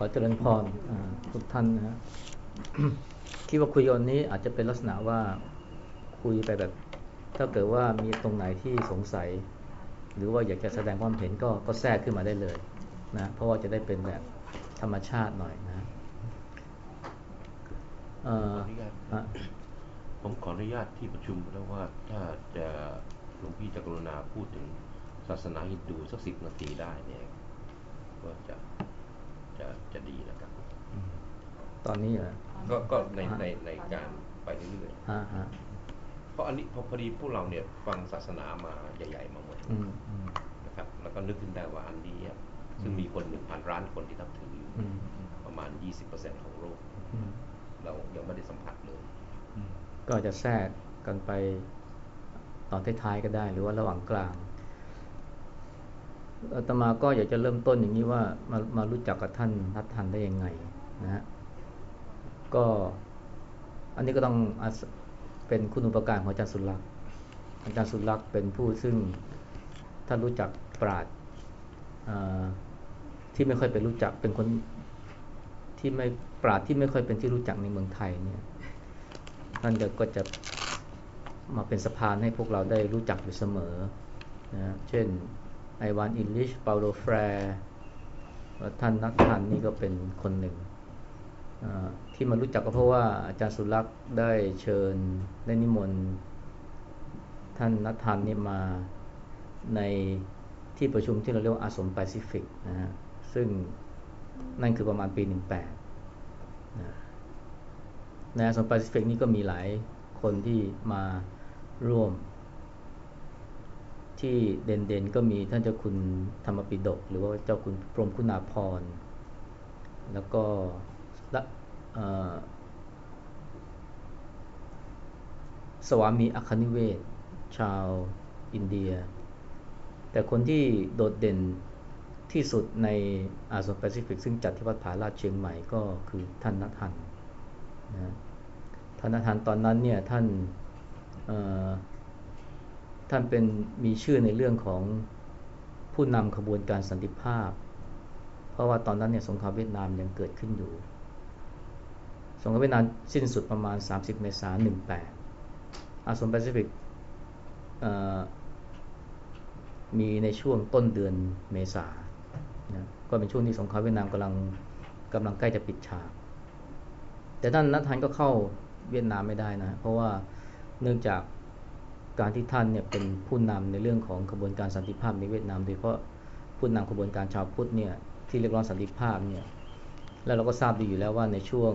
ขอเจริญพรอ่าทุกท่านนะฮะคิดว่าคุยวันนี้อาจจะเป็นลักษณะว่าคุยไปแบบ ถ้าเกิดว่ามีตรงไหนที่สงสัย หรือว่าอยากจะแสดงความเห็นก็ก็แทรกขึ้นมาได้เลยนะเพราะว่าจะได้เป็นแบบธรรมชาติหน่อยนะเอ่อขออนุญาตอะผมขออนุญาตที่ประชุมแล้วว่าถ้าจะหลวงพี่จะกรุณาพูดถึงศาสนาฮินดูสักสิบนาทีได้เนี่ยก็จะ จะจะดีนะครับ ตอนนี้เหรอก็ก็ในในในการไปเรื่อยฮะฮะๆเพราะอันนี้พอพอดีพวกเราเนี่ยฟังศาสนามาใหญ่ ๆ มาหมดอืมอืมนะครับ แล้วก็นึกขึ้นได้ว่าอันนี้อะซึ่งมีคนหนึ่งพันล้านคนที่นับถืออยู่อืมประมาณ 20%ของโลก อืมเรายังไม่ได้สัมผัสเลยก็อาจจะแทรกกันไปตอนท้ายๆก็ได้ หรือว่าระหว่างกลาง อาตมาก็อยากจะเริ่มต้นอย่างนี้ว่ามามารู้จักกับท่านนัททันได้ยังไงนะฮะก็อันนี้ก็ต้องเป็นคุณอุปการของอาจารย์สุรักษ์อาจารย์สุรักษ์เป็นผู้ซึ่งท่านรู้จักปราดที่ไม่ค่อยเป็นรู้จักเป็นคนที่ไม่ปราชญ์ที่ไม่ค่อยเป็นที่รู้จักในเมืองไทยเนี่ยท่านจะก็จะมาเป็นสะพานให้พวกเราได้รู้จักอยู่เสมอนะเช่น Ivan Illich Paulo Freire ท่านนัทฮันห์นี่ก็เป็นคนหนึ่ง ที่มารู้จักก็เพราะว่าอาจารย์สุลักษณ์ได้เชิญได้นิมนต์ท่านนัทฮันห์นี่มาในที่ประชุมที่เราเรียกว่าอาศรมแปซิฟิกนะฮะซึ่งนั่นคือประมาณปี 18นะในอาสมแปซิฟิกนี่ก็มีหลายคนที่มาร่วม ที่เด่นๆก็มีท่านเจ้าคุณธรรมปิฎกหรือว่าเจ้าคุณพรหมคุณาภรแล้วก็ละสวามีอัคนิเวศชาวอินเดีย แต่คนที่โดดเด่นที่สุดในอาสมแปซิฟิก ซึ่งจัดที่วัดผาลาดเชียงใหม่ก็คือท่านนัทันนะท่านนัทันตอนนั้นเนี่ยท่าน ท่านเป็นมีชื่อในเรื่องของผู้นำขบวนการสันติภาพ เพราะว่าตอนนั้นเนี่ยสงครามเวียดนามยังเกิดขึ้นอยู่ สงครามเวียดนามสิ้นสุดประมาณ 30 เมษายน 18 อาสมแปซิฟิกมีในช่วงต้นเดือนเมษานะก็เป็นช่วงที่สงครามเวียดนามกำลังกำลังใกล้จะปิดฉาก แต่ท่านนัททันก็เข้าเวียดนามไม่ได้นะ เพราะว่าเนื่องจาก การที่ท่านเนี่ยเป็นผู้นำในเรื่องของขบวนการสันติภาพในเวียดนาม โดยเฉพาะผู้นำขบวนการชาวพุทธเนี่ยที่เรียกร้องสันติภาพเนี่ยแล้วเราก็ทราบดีอยู่แล้วว่าในช่วง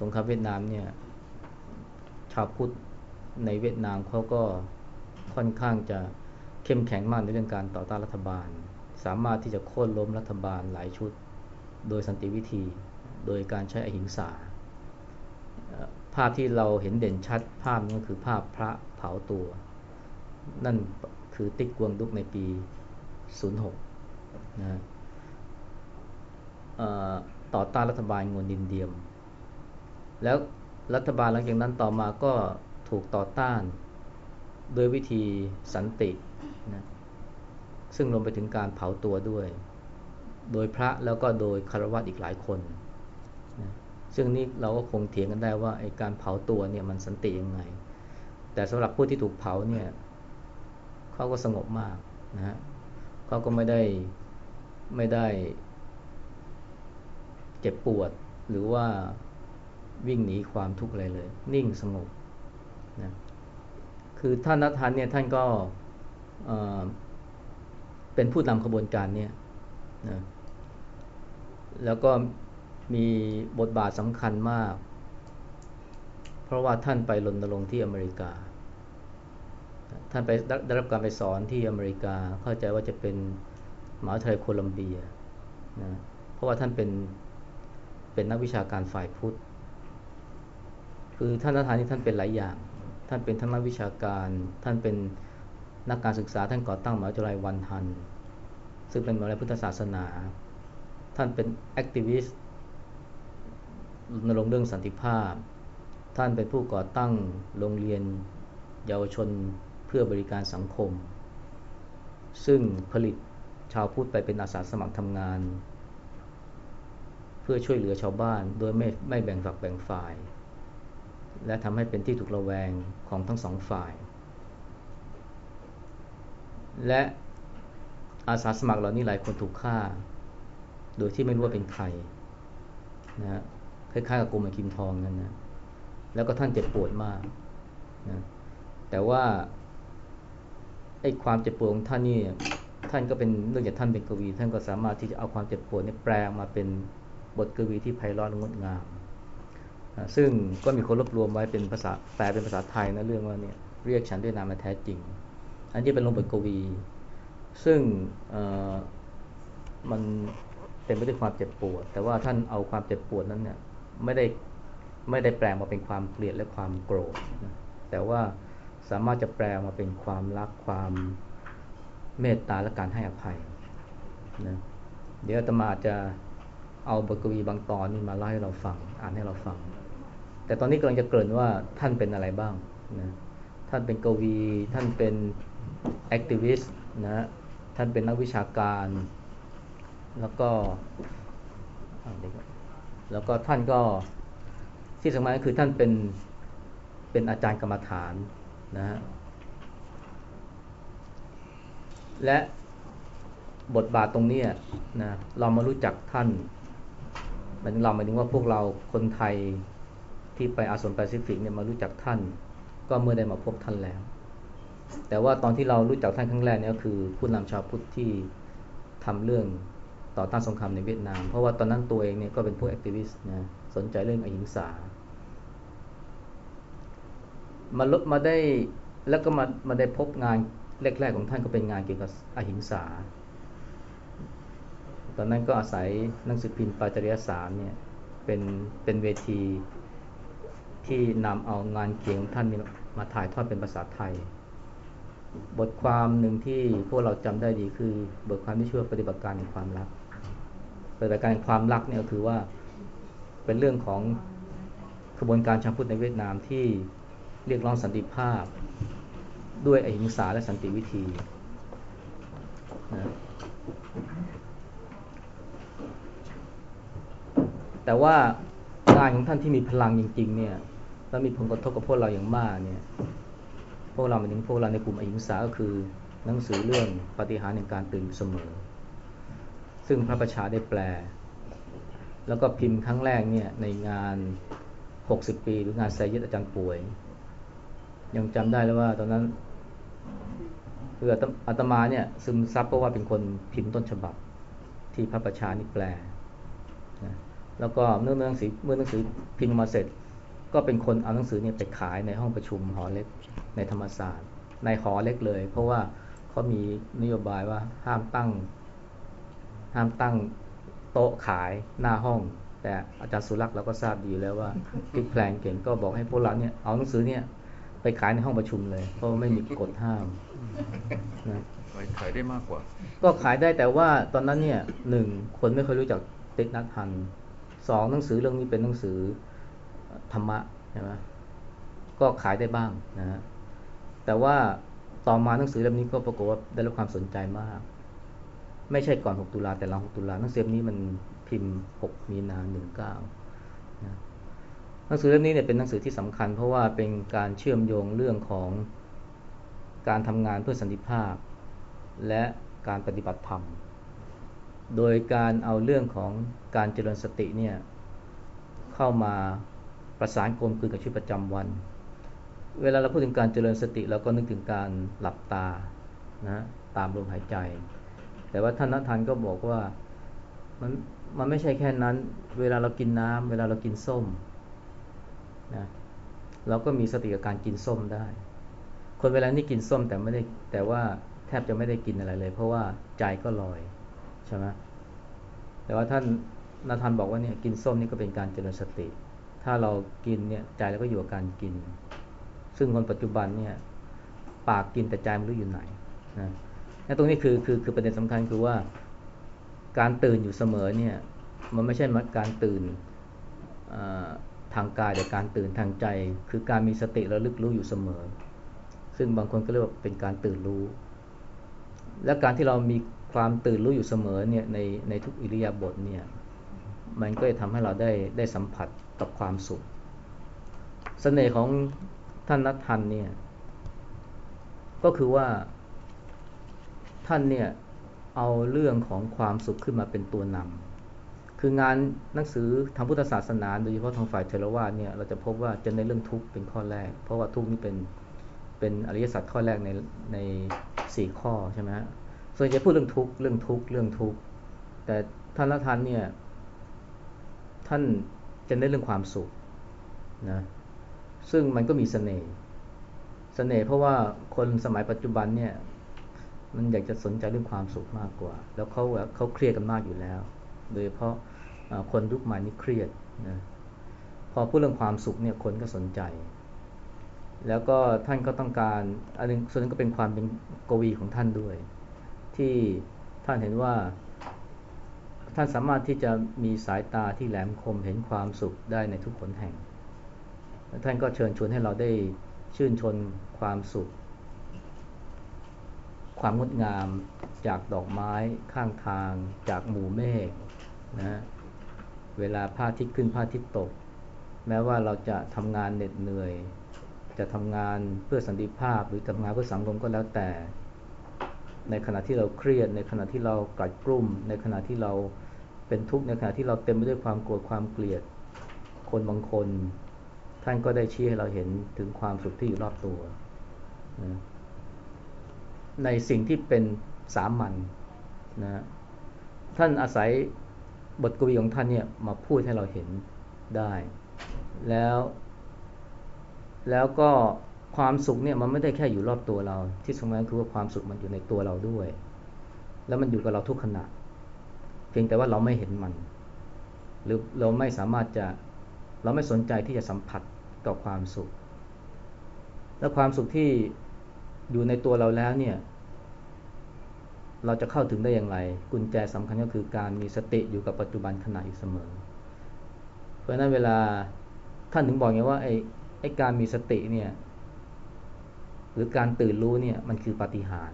สงครามเวียดนามเนี่ยชาวพุทธในเวียดนามเขาก็ค่อนข้างจะเข้มแข็งมากในเรื่องการต่อต้านรัฐบาล สามารถที่จะโค่นล้มรัฐบาลหลายชุด โดยสันติวิธี โดยการใช้อหิงสา ภาพที่เราเห็นเด่นชัดภาพนี้ก็คือภาพพระเผาตัว นั่นคือติ๊กกวงดุกในปี 06นะต่อต้านรัฐบาลงวนดินเดียม แล้วรัฐบาลหลังจากนั้นต่อมาก็ถูกต่อต้านโดยวิธีสันตินะซึ่งรวมไปถึงการเผาตัวด้วย โดยพระแล้วก็โดยคารวะอีกหลายคนนะ ซึ่งนี่เราก็คงเถียงกันได้ว่าไอ้การเผาตัวเนี่ยมันสันติยังไง แต่สำหรับผู้ที่ถูกเผาเนี่ยเขาก็สงบมากนะฮะเขาก็ไม่ได้ไม่ได้เจ็บปวดหรือว่าวิ่งหนีความทุกข์อะไรเลย นิ่งสงบนะคือท่านนัททันเนี่ยท่านก็เป็นผู้นำขบวนการเนี่ยนะแล้วก็ มีบทบาทสำคัญมาก เพราะว่าท่านไปรณรงค์ที่อเมริกา ท่านไปได้รับการไปสอนที่อเมริกาเข้าใจว่าจะเป็นมหาวิทยาลัยโคลัมเบียนะเพราะว่าท่านเป็นเป็นนักวิชาการฝ่ายพุทธ คือท่านนัทานนี่ท่านเป็นหลายอย่าง ท่านเป็นทั้งนักวิชาการ ท่านเป็นนักการศึกษาท่านก่อตั้งมหาวิทยาลัยวันทัน ซึ่งเป็นมหาวิทยาลัยพุทธศาสนา ท่านเป็นแอคทิวิสต์ นรงเรื่องสันติภาพ ท่านเป็นผู้ก่อตั้งโรงเรียนเยาวชนเพื่อบริการสังคม ซึ่งผลิตชาวพุทธไปเป็นอาสาสมัครทำงาน เพื่อช่วยเหลือชาวบ้านโดยไม่ไม่แบ่งฝักแบ่งฝ่าย และทำให้เป็นที่ถูกระแวงของทั้งสองฝ่าย และอาสาสมัครเหล่านี้หลายคนถูกฆ่า โดยที่ไม่รู้ว่าเป็นใครนะฮะ ล้ายๆกับกรมกิมทองนั่นนะแล้วก็ท่านเจ็บปวดมากนะแต่ว่าไอ้ความเจ็บปวดของท่านนี่ท่านก็เป็นเรื่องจากท่านเป็นกวี ท่านก็สามารถที่จะเอาความเจ็บปวดนี่แปลมาเป็นบทกวีที่ไพเราะงดงามซึ่งก็มีคนรวบรวมไว้เป็นภาษาแปลเป็นภาษาไทยนะเรื่องว่าเนี่ยเรียกฉันด้วยนามแท้จริง อันนี้เป็นลงบทกวี ซึ่งมันเต็มไปด้วยความเจ็บปวด แต่ว่าท่านเอาความเจ็บปวดนั้นเนี่ย ไม่ได้ไม่ได้แปลมาเป็นความเกลียดและความโกรธนะแต่ว่าสามารถจะแปลมาเป็นความรักความเมตตาและการให้อภัยนะเดี๋ยวตมาจะเอาบทกวีบางตอนนี้มาเล่าให้เราฟัง อ่านให้เราฟัง แต่ตอนนี้กำลังจะเกริ่นว่าท่านเป็นอะไรบ้างนะท่านเป็นกวี ท่านเป็นactivist นะท่านเป็นนักวิชาการ แล้วก็ แล้วก็ท่านก็ที่สำคัญก็คือท่านเป็นเป็นอาจารย์กรรมฐานนะฮะและบทบาทตรงนี้นะเรามารู้จักท่านหมายถึงเราหมายถึงว่าพวกเราคนไทยที่ไปอาศรมแปซิฟิกเนี่ยมารู้จักท่าน ก็เมื่อได้มาพบท่านแล้ว แต่ว่าตอนที่เรารู้จักท่านครั้งแรกเนี่ยก็คือผู้นำชาวพุทธที่ทำเรื่อง ต่อต้านสงครามในเวียดนาม เพราะว่าตอนนั้นตัวเองเนี่ยก็เป็นพวกแอคทิวิสต์นะสนใจเรื่องอหิงสามาลบมาได้แล้วก็มามาได้พบงานแรกๆของท่านก็เป็นงานเกี่ยวกับอหิงสา ตอนนั้นก็อาศัยหนังสือพิมพ์ปาจริยสารเนี่ยเป็นเป็นเวทีที่นำเอางานเขียนของท่านมาถ่ายทอดเป็นภาษาไทย บทความหนึ่งที่พวกเราจำได้ดีคือบทความที่ชื่อปฏิบัติการแห่งความรัก ปฏิบัติการความรักเนี่ยก็คือว่าเป็นเรื่องของกระบวนการชาวพุทธในเวียดนามที่เรียกร้องสันติภาพ ด้วยอหิงสาและสันติวิธีนะแต่ว่างานของท่านที่มีพลังจริง ๆ เนี่ยแล้วมีผลกระทบกับพวกเราอย่างมากเนี่ยพวกเราหมายถึงพวกเราในกลุ่มอหิงสาก็คือหนังสือเรื่องปฏิหารในการตื่นเสมอ ซึ่งพระประชาได้แปล แล้วก็พิมพ์ครั้งแรกเนี่ยในงาน 60 ปี หรืองานไซยิดอาจารย์ป่วย ยังจำได้เลยว่าตอนนั้นคืออาตมาเนี่ยซึมซับเพราะว่าเป็นคนพิมพ์ต้นฉบับที่พระประชานี่แปลนะแล้วก็เมื่อหนังสือเมื่อหนังสือพิมพ์มาเสร็จ ก็เป็นคนเอาหนังสือเนี่ยไปขายในห้องประชุมหอเล็กในธรรมศาสตร์ ในหอเล็กเลย เพราะว่าเขามีนโยบายว่าห้ามตั้ง ห้ามตั้งโต๊ะขายหน้าห้อง แต่อาจารย์สุรักษ์เราก็ทราบดีแล้วว่าพิกแพลงเก่งก็บอกให้พวกเราเนี่ยเอาหนังสือเนี่ยไปขายในห้องประชุมเลย เพราะไม่มีกฎห้ามนะขายได้มากกว่า ก็ขายได้แต่ว่าตอนนั้นเนี่ยหนึ่งคนไม่เคยรู้จักติ๊กนัททันสองหนังสือเรื่องนี้เป็นหนังสือธรรมะใช่ไหมก็ขายได้บ้างนะฮะแต่ว่าต่อมาหนังสือเล่มนี้ก็ปรากฏว่าได้รับความสนใจมาก ไม่ใช่ก่อน 6 ตุลาแต่หลัง 6 ตุลาหนังสือเล่มนี้มันพิมพ์ 6 มีนา19นะหนังสือเล่มนี้เนี่ยเป็นหนังสือที่สำคัญ เพราะว่าเป็นการเชื่อมโยงเรื่องของการทำงานเพื่อสันติภาพ และการปฏิบัติธรรม โดยการเอาเรื่องของการเจริญสติเนี่ยเข้ามาประสานกลมกลืนกับชีวิตประจำวัน เวลาเราพูดถึงการเจริญสติเราก็นึกถึงการหลับตานะตามลมหายใจ แต่ว่าท่านนัทานก็บอกว่ามันมันไม่ใช่แค่นั้น เวลาเรากินน้ำเวลาเรากินส้มนะเราก็มีสติกับการกินส้มได้ คนเวลานี้กินส้มแต่ไม่ได้แต่ว่าแทบจะไม่ได้กินอะไรเลย เพราะว่าใจก็ลอยใช่ไหมแต่ว่าท่านนาธานบอกว่าเนี่ยกินส้มนี่ก็เป็นการเจริญสติ ถ้าเรากินเนี่ยใจเราก็อยู่กับการกิน ซึ่งคนปัจจุบันเนี่ยปากกินแต่ใจไม่รู้อยู่ไหนนะ และตรงนี้คือคือคือประเด็นสำคัญคือว่าการตื่นอยู่เสมอเนี่ยมันไม่ใช่การตื่นทางกายแต่การตื่นทางใจ คือการมีสติระลึกรู้อยู่เสมอ ซึ่งบางคนก็เรียกว่าเป็นการตื่นรู้ และการที่เรามีความตื่นรู้อยู่เสมอเนี่ยในในทุกอิริยาบถเนี่ยมันก็จะทำให้เราได้ได้สัมผัสกับความสุขสเสน่ห์ของท่านนัททันเนี่ยก็คือว่า ท่านเนี่ยเอาเรื่องของความสุขขึ้นมาเป็นตัวนำคืองานหนังสือทางพุทธศาสนาโดยเฉพาะทางฝ่ายเทรวาสเนี่ยเราจะพบว่าจะในเรื่องทุกข์เป็นข้อแรก เพราะว่าทุกข์นี่เป็นเป็นอริยสัจข้อแรกในในสี่ข้อใช่ไหมฮะส่วนจะพูดเรื่องทุกข์เรื่องทุกข์เรื่องทุกข์แต่ท่านละทันเนี่ยท่านจะได้เรื่องความสุขนะซึ่งมันก็มีสเสน่ห์เสน่ห์เพราะว่าคนสมัยปัจจุบันเนี่ย มันอยากจะสนใจเรื่องความสุขมากกว่า แล้วเขาเขาเครียดกันมากอยู่แล้ว โดยเฉพาะคนยุคใหม่นี่เครียดนะพอพูดเรื่องความสุขเนี่ยคนก็สนใจ แล้วก็ท่านก็ต้องการอันนึงส่วนนึงก็เป็นความเป็นกวีของท่านด้วย ที่ท่านเห็นว่า ท่านสามารถที่จะมีสายตาที่แหลมคมเห็นความสุขได้ในทุกคนแห่ง ท่านก็เชิญชวนให้เราได้ชื่นชนความสุข ความงดงามจากดอกไม้ข้างทางจากหมู่เมฆนะเวลาพระอาทิตย์ขึ้นพระอาทิตย์ตก แม้ว่าเราจะทำงานเหน็ดเหนื่อย จะทำงานเพื่อสันติภาพหรือทำงานเพื่อสังคมก็แล้วแต่ ในขณะที่เราเครียด ในขณะที่เรากัดกลุ่ม ในขณะที่เราเป็นทุกข์ในขณะที่เราเต็มไปด้วยความโกรธความเกลียด คนบางคน ท่านก็ได้ชี้ให้เราเห็นถึงความสุขที่อยู่รอบตัวนะ ในสิ่งที่เป็นสามัญนนะท่านอาศัยบทกวีของท่านเนี่ยมาพูดให้เราเห็นได้ แล้ว แล้วก็ความสุขเนี่ยมันไม่ได้แค่อยู่รอบตัวเรา ที่สำคัญคือว่าความสุขมันอยู่ในตัวเราด้วย แล้วมันอยู่กับเราทุกขณะ เพียงแต่ว่าเราไม่เห็นมัน หรือเราไม่สามารถจะเราไม่สนใจที่จะสัมผัสกับความสุข และความสุขที่ อยู่ในตัวเราแล้วเนี่ย เราจะเข้าถึงได้อย่างไร กุญแจสำคัญก็คือการมีสติอยู่กับปัจจุบันขณะอยู่เสมอ เพราะนั้นเวลาท่านถึงบอกไงว่าไอ้ไอ้การมีสติเนี่ยหรือการตื่นรู้เนี่ยมันคือปฏิหาร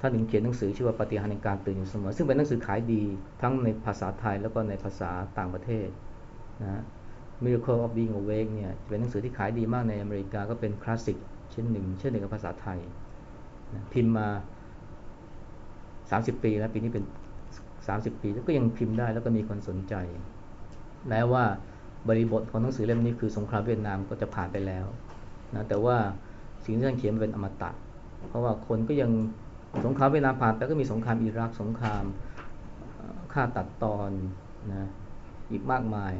ท่านถึงเขียนหนังสือชื่อว่าปฏิหารในการตื่นอยู่เสมอ ซึ่งเป็นหนังสือขายดีทั้งในภาษาไทยแล้วก็ในภาษาต่างประเทศนะ Miracle of Being Awake เนี่ยเป็นหนังสือที่ขายดีมากในอเมริกาก็เป็นคลาสสิก ชิ้นหนึ่งเช่นหนึ่งกับภาษาไทยนะพิมพ์มา 30 ปีแล้วปีนี้เป็น 30 ปีแล้วก็ยังพิมพ์ได้แล้วก็มีคนสนใจแม้ว่าบริบทของหนังสือเล่มนี้คือสงครามเวียดนามก็จะผ่านไปแล้วนะแต่ว่าสิ่งที่ท่านเขียนเป็นอมตะ เพราะว่าคนก็ยังสงครามเวียดนามผ่านไปก็มีสงครามอิรักสงครามฆ่าตัดตอนนะอีกมากมาย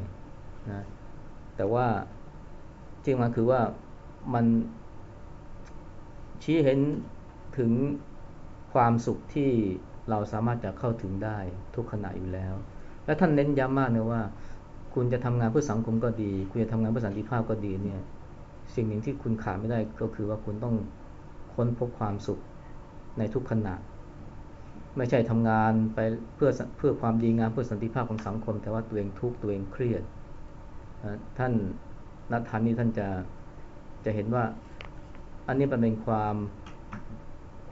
นะแต่ว่าจริงมันคือว่ามัน ชี้เห็นถึงความสุขที่เราสามารถจะเข้าถึงได้ทุกขณะอยู่แล้ว และท่านเน้นย้ำมากนะว่า คุณจะทำงานเพื่อสังคมก็ดี คุณจะทำงานเพื่อสันติภาพก็ดีเนี่ยสิ่งหนึ่งที่คุณขาดไม่ได้ก็คือว่าคุณต้องค้นพบความสุขในทุกขณะ ไม่ใช่ทำงานไปเพื่อเพื่อความดีงามเพื่อสันติภาพของสังคม แต่ว่าตัวเองทุกข์ตัวเองเครียด ท่านนัทธานนี่ท่านจะจะเห็นว่า อันนี้เป็นความ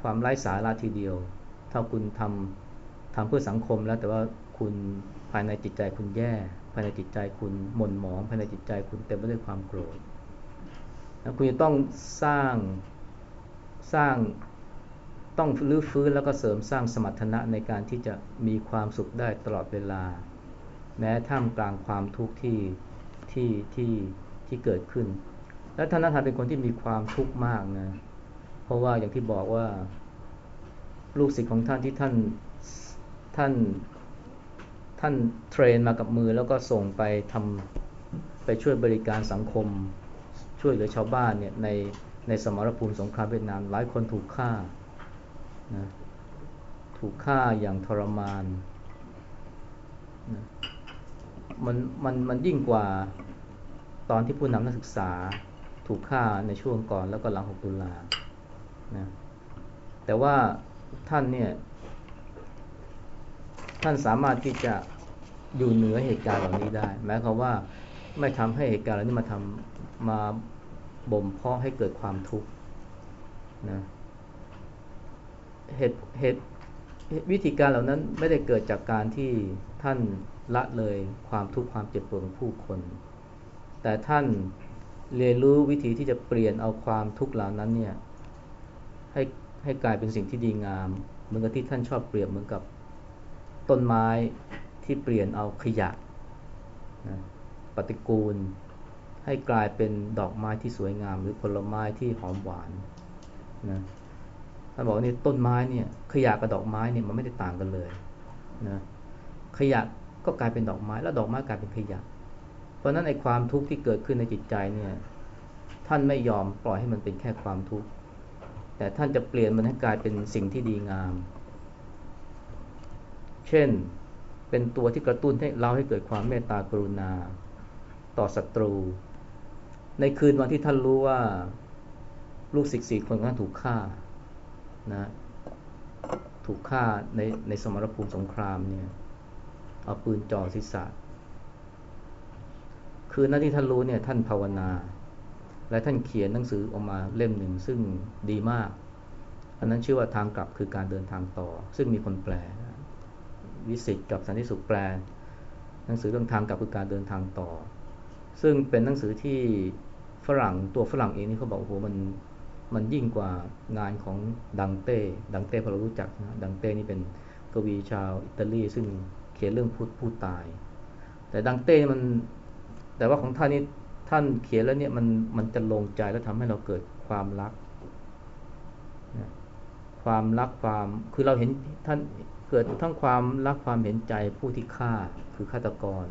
ความไร้สาระทีเดียว ถ้าคุณทำทำเพื่อสังคมแล้วแต่ว่าคุณภายในจิตใจคุณแย่ ภายในจิตใจคุณหม่นหมอง ภายในจิตใจคุณเต็มไปด้วยความโกรธคุณจะต้องสร้างสร้างต้องรื้อฟื้นแล้วก็เสริมสร้างสมรรถนะในการที่จะมีความสุขได้ตลอดเวลา แม้ท่ามกลางความทุกข์ที่ที่ที่ที่เกิดขึ้น และท่านนัทานเป็นคนที่มีความทุกข์มากนะ เพราะว่าอย่างที่บอกว่า ลูกศิษย์ของท่านที่ท่านท่านท่านเทรนมากับมือแล้วก็ส่งไปทำไปช่วยบริการสังคม ช่วยเหลือชาวบ้านเนี่ยในในสมรภูมิสงครามเวียดนามหลายคนถูกฆ่านะถูกฆ่าอย่างทรมานนะมันมันมันยิ่งกว่าตอนที่ผู้นำนักศึกษา ถูกฆ่าในช่วงก่อนแล้วก็หลัง 6 ตุลานะแต่ว่าท่านเนี่ย ท่านสามารถที่จะอยู่เหนือเหตุการณ์เหล่านี้ได้แม้ความว่าไม่ทำให้เหตุการณ์เหล่านี้มาทำมาบ่มเพาะให้เกิดความทุกข์นะเหตุเหตุวิธีการเหล่านั้นไม่ได้เกิดจากการที่ท่านละเลยความทุกข์ความเจ็บปวดของผู้คน แต่ท่าน เรียนรู้วิธีที่จะเปลี่ยนเอาความทุกข์เหล่านั้นเนี่ยให้ให้กลายเป็นสิ่งที่ดีงาม เหมือนกับที่ท่านชอบเปรียบเหมือนกับต้นไม้ที่เปลี่ยนเอาขยะนะปฏิกูล ให้กลายเป็นดอกไม้ที่สวยงาม หรือผลไม้ที่หอมหวานนะท่านบอกว่านี่ต้นไม้เนี่ยขยะกับดอกไม้เนี่ยมันไม่ได้ต่างกันเลยนะขยะก็กลายเป็นดอกไม้ แล้วดอกไม้กลายเป็นขยะ ราะนั้นไอ้ความทุกข์ที่เกิดขึ้นในจิตใจเนี่ย ท่านไม่ยอมปล่อยให้มันเป็นแค่ความทุกข์ แต่ท่านจะเปลี่ยนมันให้กลายเป็นสิ่งที่ดีงาม เช่น เป็นตัวที่กระตุ้นให้เราให้เกิดความเมตตากรุณา ต่อศัตรู ในคืนวันที่ท่านรู้ว่าลูกศิษย์สี่คนนั้นถูกฆ่านะ ถูกฆ่าในในสมรภูมิสงครามเนี่ย เอาปืนจ่อศีรษะ คืนนั้นที่ท่านรู้เนี่ยท่านภาวนา และท่านเขียนหนังสือออกมาเล่มหนึ่งซึ่งดีมาก อันนั้นชื่อว่าทางกลับคือการเดินทางต่อ ซึ่งมีคนแปล วิสิตกับสันติสุขแปล หนังสือเรื่องทางกลับคือการเดินทางต่อ ซึ่งเป็นหนังสือที่ฝรั่งตัวฝรั่งเองนี่เขาบอกโอ้โหมันมันยิ่งกว่างานของดังเต้ดังเต้พอเรารู้จักนะดังเต้นี่เป็นกวีชาวอิตาลีซึ่งเขียนเรื่องพูดผู้ตาย แต่ดังเต้มัน แต่ว่าของท่านนี่ท่านเขียนแล้วเนี่ยมันมันจะลงใจแล้วทำให้เราเกิดความรักนะความรักความคือเราเห็นท่านเกิดทั้งความรักความเห็นใจผู้ที่ฆ่าคือฆาตกร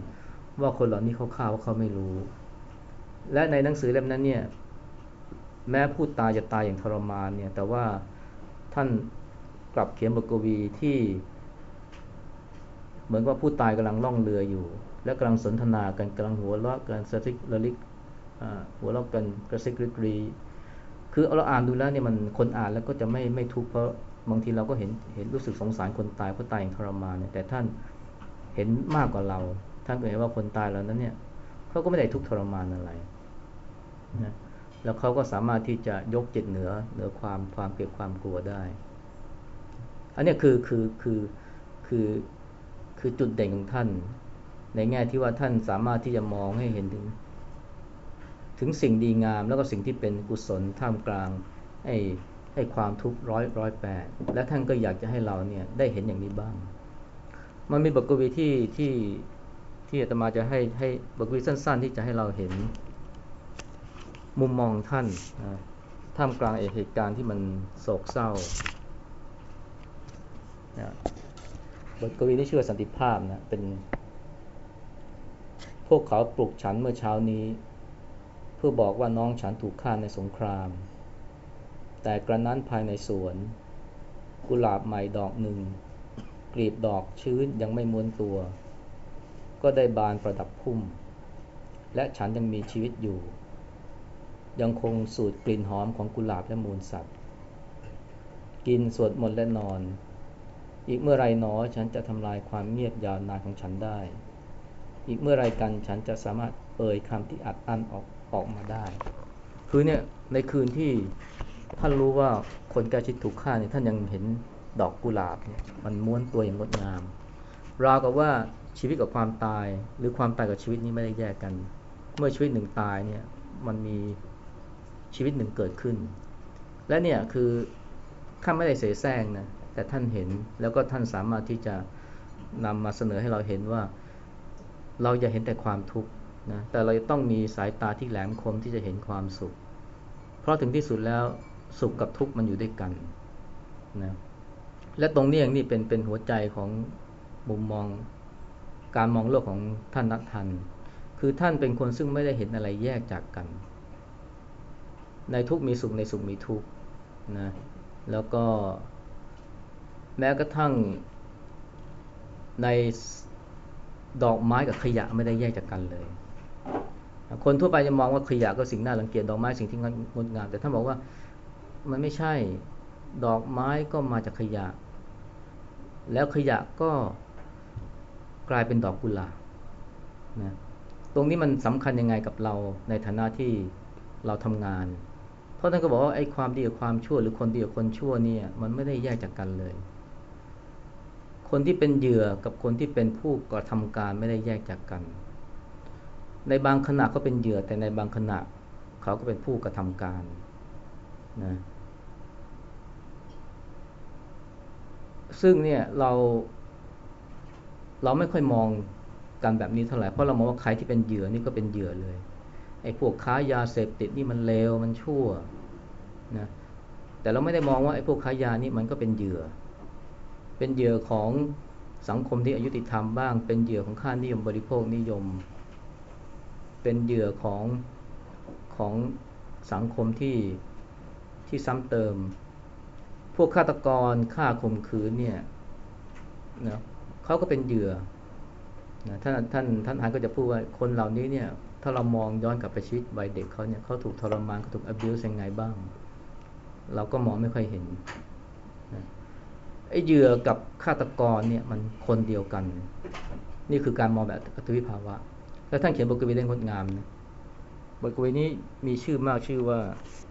ว่าคนเหล่านี้เขาฆ่าว่าเขาไม่รู้ และในหนังสือเล่มนั้นเนี่ยแม้ผู้ตายจะตายอย่างทรมานเนี่ย แต่ว่าท่านกลับเขียนบทกวีที่ เหมือนว่าผู้ตายกำลังล่องเรืออยู่ และกำลังสนทนากันกำลังหัวเราะกันสะทิกระลิกหัวเราะกันกระซิกริกรีคือเราอ่านดูแล้วเนี่ยมันคนอ่านแล้วก็จะไม่ไม่ทุกข์เพราะบางทีเราก็เห็นเห็นรู้สึกสงสารคนตายเพราะตายอย่างทรมานเนี่ยแต่ท่านเห็นมากกว่าเรา ท่านก็เห็นว่าคนตายแล้วนั้นเนี่ยเขาก็ไม่ได้ทุกข์ทรมานอะไรนะแล้วเขาก็สามารถที่จะยกจิตเหนือเหนือความความเกลียดความกลัวได้ อันนี้คือคือคือคือคือจุดเด่นของท่าน ในแง่ที่ว่าท่านสามารถที่จะมองให้เห็นถึง ถึงสิ่งดีงามแล้วก็สิ่งที่เป็นกุศลท่ามกลางให้ให้ความทุกข์ร้อยร้อยแปดและท่านก็อยากจะให้เราเนี่ยได้เห็นอย่างนี้บ้าง มันมีบทกวีที่ที่ที่อาตมาจะให้ให้บทกวีสั้น ๆ ที่จะให้เราเห็น มุมมองท่านท่ามกลางเหตุการณ์ที่มันโศกเศร้านะบทกวีที่ชื่อสันติภาพนะเป็น พวกเขาปลุกฉันเมื่อเช้านี้ เพื่อบอกว่าน้องฉันถูกฆ่าในสงคราม แต่กระนั้นภายในสวน กุหลาบใหม่ดอกหนึ่ง กลีบดอกชื้นยังไม่ม้วนตัว ก็ได้บานประดับพุ่ม และฉันยังมีชีวิตอยู่ ยังคงสูดกลิ่นหอมของกุหลาบและมูลสัตว์ กินสวดมนต์และนอน อีกเมื่อไรหนอฉันจะทำลายความเงียบยาวนานของฉันได้ อีกเมื่อไรกันฉันจะสามารถเอ่ยคำที่อัดอั้นออกออกมาได้ คือเนี่ยในคืนที่ท่านรู้ว่าคนใกล้ชิดถูกฆ่าเนี่ยท่านยังเห็นดอกกุหลาบเนี่ยมันม้วนตัวอย่างงดงาม ราวกับว่าชีวิตกับความตาย หรือความตายกับชีวิตนี้ไม่ได้แยกกัน เมื่อชีวิตหนึ่งตายเนี่ยมันมีชีวิตหนึ่งเกิดขึ้น และเนี่ยคือท่านไม่ได้เสแสร้งนะแต่ท่านเห็นแล้วก็ท่านสามารถที่จะนำมาเสนอให้เราเห็นว่า เราอย่าเห็นแต่ความทุกข์นะแต่เราต้องมีสายตาที่แหลมคมที่จะเห็นความสุข เพราะถึงที่สุดแล้วสุขกับทุกข์มันอยู่ด้วยกันนะและตรงนี้เองนี้เป็นเป็นหัวใจของมุมมองการมองโลกของท่านนักทัน คือท่านเป็นคนซึ่งไม่ได้เห็นอะไรแยกจากกัน ในทุกมีสุขในสุขมีทุกนะแล้วก็แม้กระทั่งใน ดอกไม้กับขยะไม่ได้แยกจากกันเลย คนทั่วไปจะมองว่าขยะก็สิ่งน่ารังเกียจดอกไม้สิ่งที่งดงามแต่ถ้าบอกว่ามันไม่ใช่ดอกไม้ก็มาจากขยะ แล้วขยะก็กลายเป็นดอกกุหลาบนะตรงนี้มันสำคัญยังไงกับเราในฐานะที่เราทำงาน เพราะท่านก็บอกว่าไอ้ความดีกับความชั่วหรือคนดีกับคนชั่วเนี่ยมันไม่ได้แยกจากกันเลย คนที่เป็นเหยื่อกับคนที่เป็นผู้กระทำการไม่ได้แยกจากกัน ในบางขณะก็เป็นเหยื่อ แต่ในบางขณะเขาก็เป็นผู้กระทำการนะซึ่งเนี่ยเรา เราไม่ค่อยมองกันแบบนี้เท่าไหร่เพราะเรามองว่าใครที่เป็นเหยื่อนี่ก็เป็นเหยื่อเลยไอ้พวกค้ายาเสพติดนี่มันเลวมันชั่วนะแต่เราไม่ได้มองว่าไอ้พวกค้ายานี่มันก็เป็นเหยื่อ เป็นเหยื่อของสังคมที่อายุติธรรมบ้าง เป็นเหยื่อของค่านิยมบริโภคนิยม เป็นเหยื่อของของสังคมที่ที่ซ้ำเติม พวกฆาตกรฆ่าข่มขืนเนี่ยนะเขาก็เป็นเหยื่อนะท่านท่านท่านอาจก็จะพูดว่าคนเหล่านี้เนี่ยถ้าเรามองย้อนกลับไปชีวิตวัยเด็กเขาเนี่ยเขาถูกทรมานเขาถูก abuse ยังไงบ้าง เราก็มองไม่ค่อยเห็น ไอ้เหยื่อกับฆาตกรเนี่ยมันคนเดียวกัน นี่คือการมองแบบอัตวิภาวะ แล้วท่านเขียนบทกวีเล่นงดงามนะบทกวีนี้มีชื่อมากชื่อว่า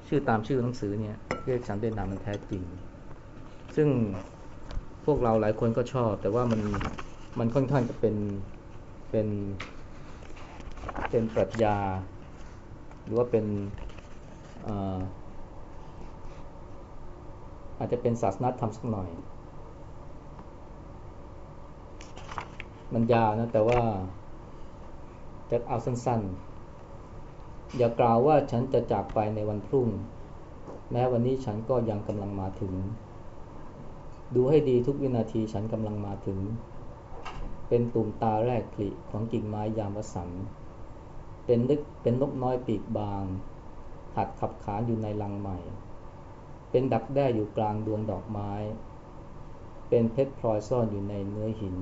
ชื่อตามชื่อหนังสือเนี่ยเรียกฉันด้วยนามมันแท้จริง ซึ่งพวกเราหลายคนก็ชอบ แต่ว่ามันมันค่อนข้างจะเป็นเป็นเป็นปรัชญา หรือว่าเป็นอาจจะเป็นศาสนาธรรมสักหน่อย มันยาวนะ แต่ว่าจะเอาสั้นๆ อย่ากล่าวว่าฉันจะจากไปในวันพรุ่ง แม้วันนี้ฉันก็ยังกำลังมาถึง ดูให้ดีทุกวินาทีฉันกำลังมาถึง เป็นตุ่มตาแรกผลิของกิ่งไม้ยามวสันเป็นนึกเป็นนกน้อยปีกบาง หัดขับขานอยู่ในลังใหม่ เป็นดักแด้อยู่กลางดวงดอกไม้ เป็นเพชรพลอยซ่อนอยู่ในเนื้อหิน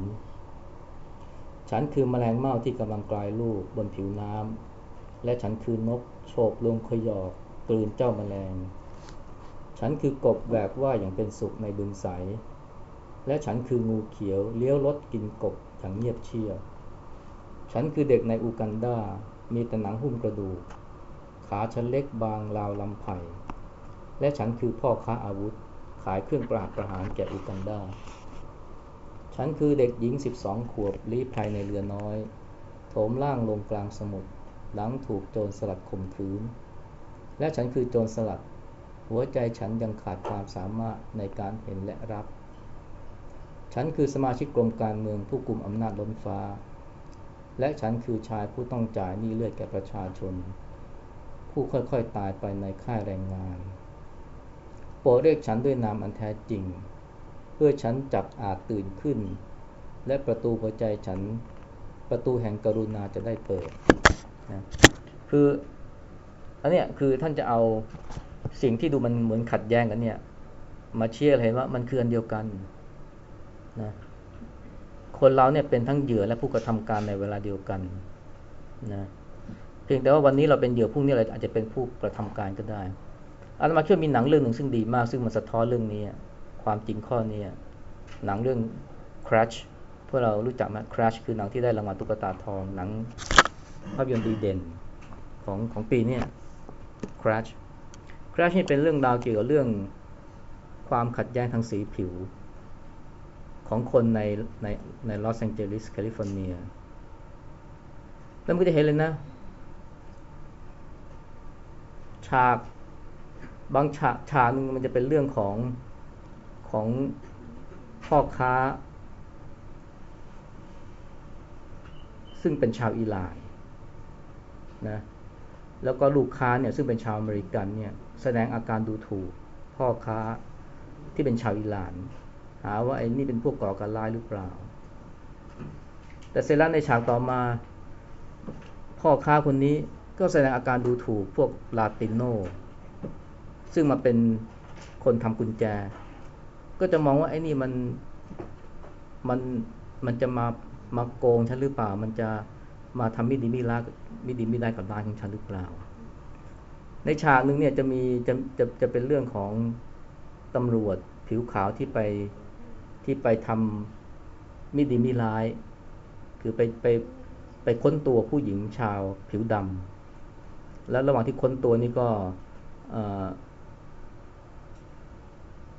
ฉันคือแมลงเม่าที่กำลังกลายลูกบนผิวน้ำและฉันคือนกโฉบลงขยอกกลืนเจ้าแมลง ฉันคือกบแหวกว่าอย่างเป็นสุขในบึงใส และฉันคืองูเขียว เลี้ยวรถกินกบอย่างเงียบเชียบฉันคือเด็กในอูกันดา มีแต่หนังหุ้มกระดูก ขาฉันเล็กบางราวลำไผ่ และฉันคือพ่อค้าอาวุธ ขายเครื่องปราบประหารแก่อูกันดา ฉันคือเด็กหญิงสิบองขวบลี้ภัยในเรือน้อย โถมล่างลงกลางสมุทรหลังถูกโจรสลัดข่มขืน และฉันคือโจรสลัด หัวใจฉันยังขาดความสามารถในการเห็นและรับ ฉันคือสมาชิกกรมการเมืองผู้กลุ่มอำนาจล้นฟ้า และฉันคือชายผู้ต้องจ่ายหนี้เลือดแก่ประชาชน ผู้ค่อยๆตายไปในค่ายแรงงาน โปรดเรียกฉันด้วยนามอันแท้จริง พื่อฉันจับอาจตื่นขึ้น และประตูหัวใจฉันประตูแห่งกรุณาจะได้เปิดนะคืออันเนี้ยคือท่านจะเอาสิ่งที่ดูมันเหมือนขัดแย้งกันเนี่ย มาเชื่อเห็นว่ามันคืออันเดียวกันนะคนเราเนี่ยเป็นทั้งเหยื่อและผู้กระทำการในเวลาเดียวกันนะเพียงแต่ว่าวันนี้เราเป็นเหยื่อพรุ่งนี้เราอาจจะเป็นผู้กระทำการก็ได้อาตมาเชื่อมีหนังเรื่องหนึ่งซึ่งดีมาก ซึ่งมันสะท้อนเรื่องนี้ ความจริงข้อนี้หนังเรื่อง Crash พวกเรารู้จักไหม Crash คือหนังที่ได้รางวัลตุ๊กตาทองหนังภาพยนตร์ดีเด่นของของปีนี้ Crash Crash นี่เป็นเรื่องราวเกี่ยวกับเรื่องความขัดแย้งทางสีผิว ของคนในในในลอสแองเจลิสแคลิฟอร์เนียแล้วมันก็จะเห็นเลยนะ ฉากบางฉากฉากนึงมันจะเป็นเรื่องของ ของพ่อค้า ซึ่งเป็นชาวอิหร่านนะแล้วก็ลูกค้าเนี่ยซึ่งเป็นชาวอเมริกันเนี่ยแสดงอาการดูถูกพ่อค้าที่เป็นชาวอิหร่าน หาว่าไอ้นี่เป็นพวกก่อการร้ายหรือเปล่า แต่เสร็จแล้วในฉากต่อมา พ่อค้าคนนี้ก็แสดงอาการดูถูกพวกลาตินโนซึ่งมาเป็นคนทำกุญแจ ก็จะมองว่าไอ้นี่มันมันมันจะมามาโกงฉันหรือเปล่า มันจะมาทำมิดีมิร้ายมิดีมิได้กับร้านของฉันหรือเปล่า ในฉากหนึ่งเนี่ยจะมีจะจะจะเป็นเรื่องของตำรวจผิวขาวที่ไปที่ไปทำมิดีมิร้าย คือไปไปไปค้นตัวผู้หญิงชาวผิวดำแล้วระหว่างที่ค้นตัวนี้ก็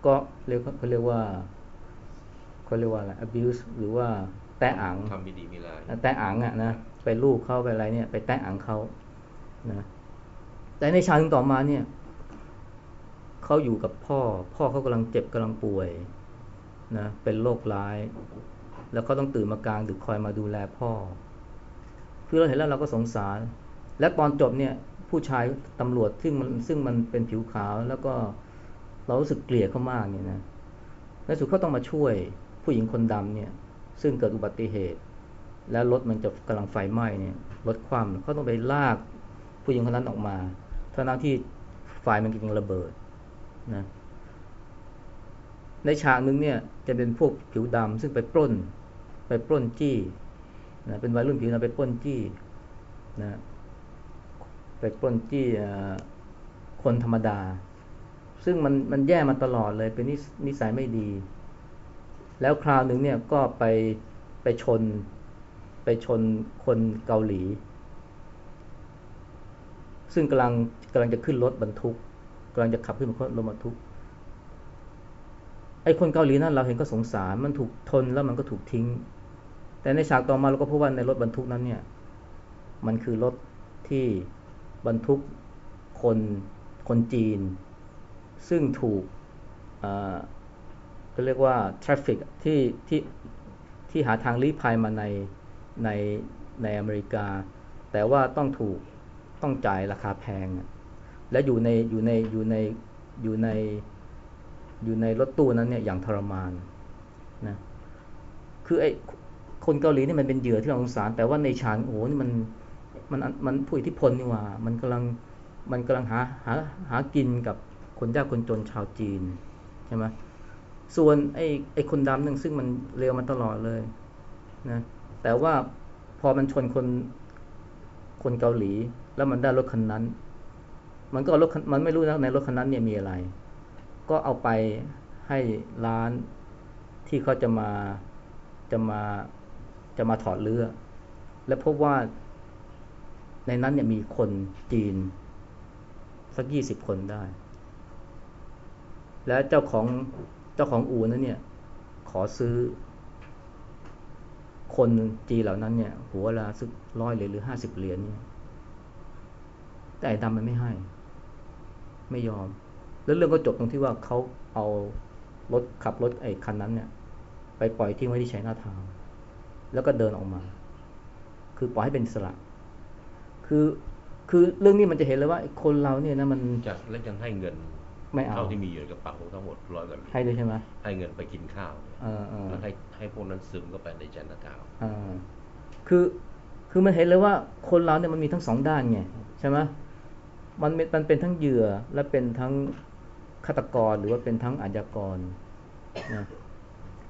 ก็เรียกเขาเรียกว่าเขาเรียกว่าอะไร abuse หรือว่าแตะอังทำไม่ดีไม่ร้ายแตะอังอะนะไปลูกเขาไปอะไรเนี่ย ไปแตะอังเขานะแต่ในชาติต่อมาเนี่ยเขาอยู่กับพ่อ พ่อเขากำลังเจ็บกำลังป่วยนะเป็นโรคร้าย แล้วเขาต้องตื่นมากลางดึกคอยมาดูแลพ่อคือเราเห็นแล้วเราก็สงสาร และตอนจบเนี่ยผู้ชายตำรวจซึ่งมันซึ่งมันเป็นผิวขาว แล้วก็ เรารู้สึกเกลียดเขามากเนี่ยนะในสุดเขาต้องมาช่วยผู้หญิงคนดำเนี่ย ซึ่งเกิดอุบัติเหตุ แล้วรถมันจะกำลังไฟไหม้เนี่ยรถคว่ำเขาต้องไปลากผู้หญิงคนนั้นออกมาทั้งที่ไฟมันกำลังระเบิดนะในฉากหนึ่งเนี่ยจะเป็นพวกผิวดำซึ่งไปปล้น ไปปล้นจี้นะเป็นวัยรุ่นผิวดำไปปล้นจี้นะไปปล้นจี้คนธรรมดา ซึ่งมันมันแย่มาตลอดเลยเป็นนิสัยไม่ดี แล้วคราวหนึ่งเนี่ยก็ไปไปชนไปชนคนเกาหลี ซึ่งกำลังกำลังจะขึ้นรถบรรทุกกำลังจะขับขึ้นรถบรรทุกไอ้คนเกาหลีนั้นเราเห็นก็สงสารมันถูกทนแล้วมันก็ถูกทิ้ง แต่ในฉากต่อมาเราก็พบว่าในรถบรรทุกนั้นเนี่ย มันคือรถที่บรรทุกคนคนจีน ซึ่งถูกก็เรียกว่าทราฟฟิกที่ที่ที่หาทางลี้ภัยมาในในในอเมริกา แต่ว่าต้องถูกต้องจ่ายราคาแพง และอยู่ในอยู่ในอยู่ในอยู่ในอยู่ในรถตู้นั้นเนี่ยอย่างทรมานนะคือไอ้คนเกาหลีนี่มันเป็นเหยื่อที่เราสงสาร แต่ว่าในชานโอ้นี่มันมันมันผู้อิทธิพลนี่ว่า มันกำลังมันกำลังหาหาหากินกับ คนยากคนจนชาวจีนใช่ไหมส่วนไอ้ไอ้คนดำหนึ่งซึ่งมันเร็วมันตลอดเลยนะแต่ว่าพอมันชนคนคนเกาหลี แล้วมันได้รถคันนั้น มันก็รถมันไม่รู้นะในรถคันนั้นเนี่ยมีอะไร ก็เอาไปให้ร้านที่เขาจะมาจะมาจะมาถอดเรือ และพบว่าในนั้นเนี่ยมีคนจีน สักยี่สิบคนได้ และเจ้าของเจ้าของอู่นั้นเนี่ย ขอซื้อ คนจีเหล่านั้นเนี่ย หัวละสักร้อยเหรียญหรือห้าสิบเหรียญเนี่ย แต่ดำมันไม่ให้ ไม่ยอม แล้วเรื่องก็จบตรงที่ว่าเขาเอารถขับรถไอ้คันนั้นเนี่ย ไปปล่อยทิ้งไว้ที่ชัยนาทาวแล้วก็เดินออกมา คือปล่อยให้เป็นสระคือคือเรื่องนี้มันจะเห็นเลยว่าคนเราเนี่ยนะมันจะและยังให้เงิน ไม่เอาเท่าที่มีอยู่ในกระเป๋าทั้งหมดร้อยกว่าให้ด้วยใช่ไหมให้เงินไปกินข้าวแล้วให้ให้พวกนั้นซึมก็ไปในชัยนาทาวคือคือมันเห็นเลยว่าคนเราเนี่ยมันมีทั้งสองด้านไงใช่ไหมมันมันเป็นทั้งเหยื่อและเป็นทั้งฆาตกรหรือว่าเป็นทั้งอาญากรนะ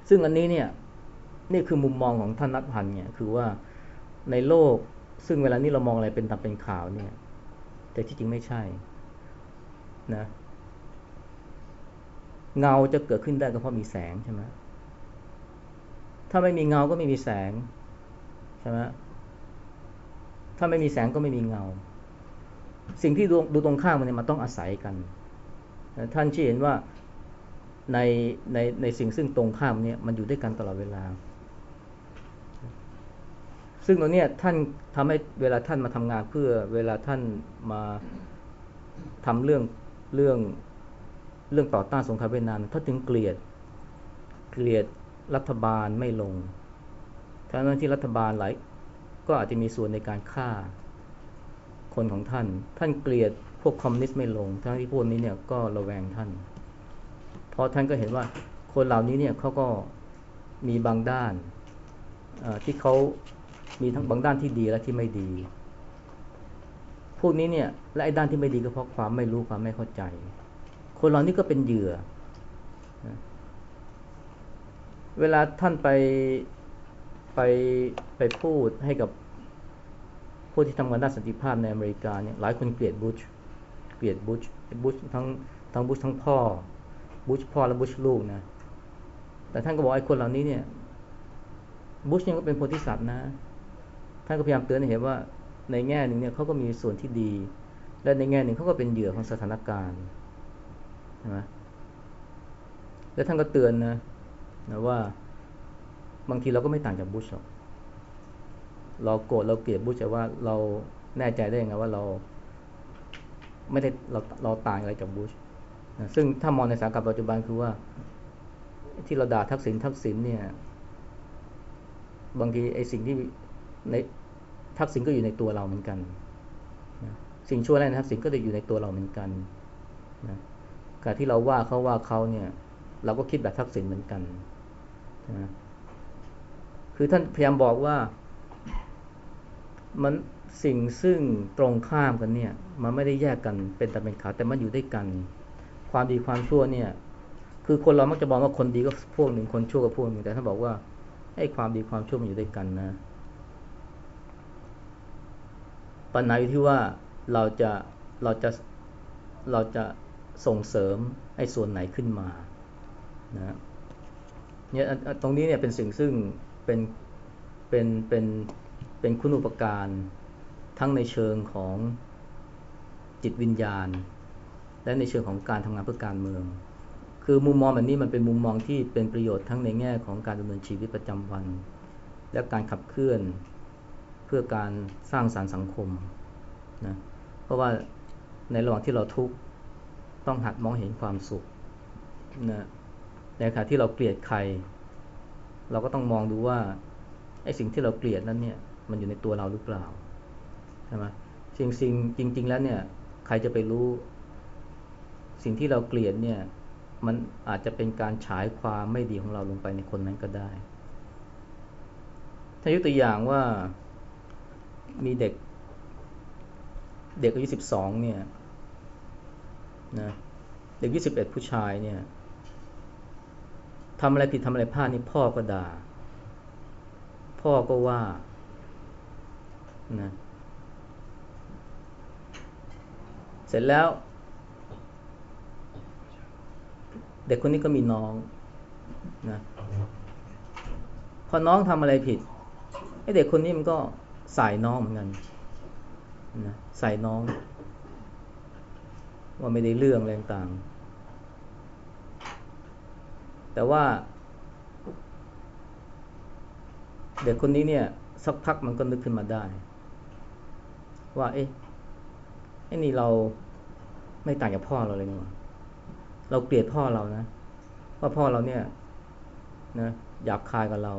ซึ่งอันนี้เนี่ยนี่คือมุมมองของท่านนัทพันธ์เนี่ยคือว่าในโลกซึ่งเวลานี้เรามองอะไรเป็นตามเป็นข่าวเนี่ย แต่ที่จริงไม่ใช่นะ เงาจะเกิดขึ้นได้ก็เพราะมีแสงใช่ไหมถ้าไม่มีเงาก็ไม่มีแสงใช่ไหมถ้าไม่มีแสงก็ไม่มีเงา สิ่งที่ดูดูตรงข้ามมันเนี่ยมันต้องอาศัยกัน ท่านชี้เห็นว่าในในในสิ่งซึ่งตรงข้ามเนี่ยมันอยู่ด้วยกันตลอดเวลา ซึ่งตรงนี้ท่านทำให้เวลาท่านมาทำงานเพื่อเวลาท่านมาทำเรื่องเรื่อง เรื่องต่อต้านสงครามเวียดนามท่านถึงเกลียดเกลียดรัฐบาลไม่ลงทั้งนั้นที่รัฐบาลหลายก็อาจจะมีส่วนในการฆ่าคนของท่าน ท่านเกลียดพวกคอมมิวนิสต์ไม่ลง ทั้งที่พวกนี้เนี่ยก็ระแวงท่าน เพราะท่านก็เห็นว่าคนเหล่านี้เนี่ยเขาก็มีบางด้านที่เขามีทั้งบางด้านที่ดีและที่ไม่ดี พวกนี้เนี่ยและไอ้ด้านที่ไม่ดีก็เพราะความไม่รู้ความไม่เข้าใจ คนเหล่านี้ก็เป็นเหยื่อ เวลาท่านไปไปไปพูดให้กับผู้ที่ทำงานด้านสันติภาพในอเมริกาเนี่ยหลายคนเกลียดบุชเกลียดบุชบุชทั้งทั้งบุชทั้งพ่อ บุชพ่อและบุชลูกนะแต่ท่านก็บอกไอ้คนเหล่านี้เนี่ยบุชเนี่ยก็เป็นโพธิสัตว์นะ ท่านก็พยายามเตือนให้เห็นว่าในแง่หนึ่งเนี่ยเขาก็มีส่วนที่ดี และในแง่หนึ่งเขาก็เป็นเหยื่อของสถานการณ์ ใช่ไหมแล้วท่านก็เตือนนะนะว่าบางทีเราก็ไม่ต่างจากบุชหรอกเราโกรธเราเกลียดบุชแต่ว่าเราแน่ใจได้ยังไงว่าเราไม่ได้เราเราต่างอะไรจากบุชนะซึ่งถ้ามองในสถานการณ์ปัจจุบันคือว่า ที่เราด่าทักษิณทักษิณเนี่ย บางทีไอ้สิ่งที่ในทักษิณก็อยู่ในตัวเราเหมือนกันนะสิ่งชั่วร้ายในทักษิณก็จะอยู่ในตัวเราเหมือนกันนะ การที่เราว่าเขาว่าเขาเนี่ย เราก็คิดแบบทักษิณเหมือนกันนะคือท่านพยายามบอกว่ามันสิ่งซึ่งตรงข้ามกันเนี่ย มันไม่ได้แยกกันเป็นแต่เป็นขาแต่มันอยู่ด้วยกัน ความดีความชั่วเนี่ย คือคนเรามักจะบอกว่าคนดีก็พวกหนึ่งคนชั่วก็พวกหนึ่งแต่ท่านบอกว่าไอ้ความดีความชั่วมันอยู่ด้วยกันนะปัญหาอยู่ที่ว่าเราจะเราจะเราจะ ส่งเสริมไอ้ส่วนไหนขึ้นมานะเนี่ยตรงนี้เนี่ยเป็นสิ่งซึ่งเป็นเป็นเป็นเป็นคุณอุปการทั้งในเชิงของจิตวิญญาณ และในเชิงของการทำงานเพื่อการเมือง คือมุมมองแบบนี้มันเป็นมุมมองที่เป็นประโยชน์ทั้งในแง่ของการดำเนินชีวิตประจำวัน และการขับเคลื่อนเพื่อการสร้างสารรค์สังคมนะเพราะว่าในระหว่างที่เราทุกข์ ต้องหัดมองเห็นความสุขนะในขณะที่เราเกลียดใคร เราก็ต้องมองดูว่าไอ้สิ่งที่เราเกลียดนั้นเนี่ย มันอยู่ในตัวเราหรือเปล่าใช่ไหมสิ่งสิ่งจริง ๆ แล้วเนี่ย ใครจะไปรู้ สิ่งที่เราเกลียดเนี่ย มันอาจจะเป็นการฉายความไม่ดีของเราลงไปในคนนั้นก็ได้ ถ้ายกตัวอย่างว่ามีเด็ก เด็กอายุสิบสองเนี่ย นะเด็กอายุสิบเอ็ดผู้ชายเนี่ยทำอะไรผิดทำอะไรพลาดนี่พ่อก็ด่า พ่อก็ว่านะเสร็จแล้ว เด็กคนนี้ก็มีน้องนะพอน้องทำอะไรผิดไอเด็กคนนี้มันก็ใส่น้องเหมือนกันนะใส่น้อง ว่าไม่ได้เรื่องอะไรต่างแต่ว่า เด็กคนนี้เนี่ย สักพักมันก็นึกขึ้นมาได้ ว่า เอ๊ะไอ้นี่เราไม่ต่างจากพ่อเราเลยนี่หว่าเราเกลียดพ่อเรานะว่าพ่อเราเนี่ย นะหยาบคายกับเรา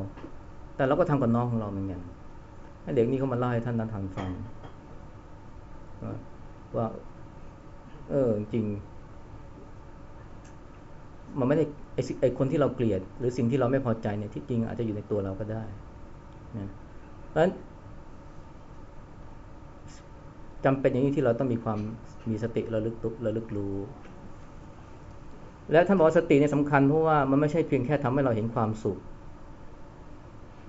แต่เราก็ทำกับน้องของเราเหมือนกันไอ้เด็กนี่เขามาเล่าให้ท่านนั้นทันฟังว่า เออจริง มันไม่ได้ไอ้ไอ้คนที่เราเกลียด หรือสิ่งที่เราไม่พอใจเนี่ยที่จริงอาจจะอยู่ในตัวเราก็ได้นะเพราะฉะนั้นจำเป็นอย่างนี้ที่เราต้องมีความมีสติระลึกตุระลึกรู้ และท่านบอกสติเนี่ยสำคัญเพราะว่ามันไม่ใช่เพียงแค่ทำให้เราเห็นความสุข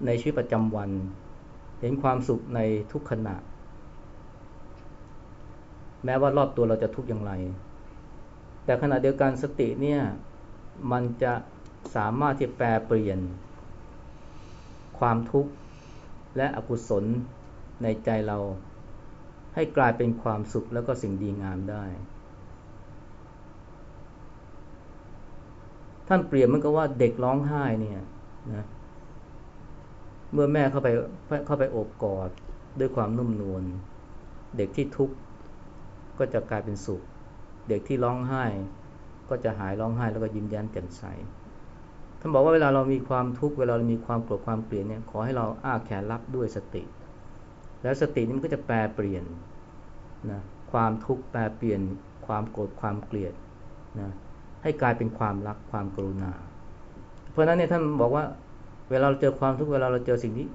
ในชีวิตประจำวัน เห็นความสุขในทุกขณะ แม้ว่ารอบตัวเราจะทุกข์อย่างไร แต่ขณะเดียวกันสติเนี่ยมันจะสามารถที่แปลเปลี่ยน ความทุกข์และอกุศลในใจเรา ให้กลายเป็นความสุขแล้วก็สิ่งดีงามได้ ท่านเปรียบมันก็ว่าเด็กร้องไห้เนี่ยนะเมื่อแม่เข้าไปเข้าไปโอบกอดด้วยความนุ่มนวลเด็กที่ทุกข์ ก็จะกลายเป็นสุข เด็กที่ร้องไห้ ก็จะหายร้องไห้แล้วก็ยิ้มแย้มแจ่มใสท่านบอกว่าเวลาเรามีความทุกข์เวลาเรามีความโกรธความเกลียดเนี่ยขอให้เราอ้าแขนรับด้วยสติ แล้วสตินี้มันก็จะแปลเปลี่ยนนะความทุกข์แปลเปลี่ยนความโกรธความเกลียดนะให้กลายเป็นความรักความกรุณา เพราะฉะนั้นเนี่ยท่านบอกว่าเวลาเราเจอความทุกข์เวลาเราเจอสิ่งที่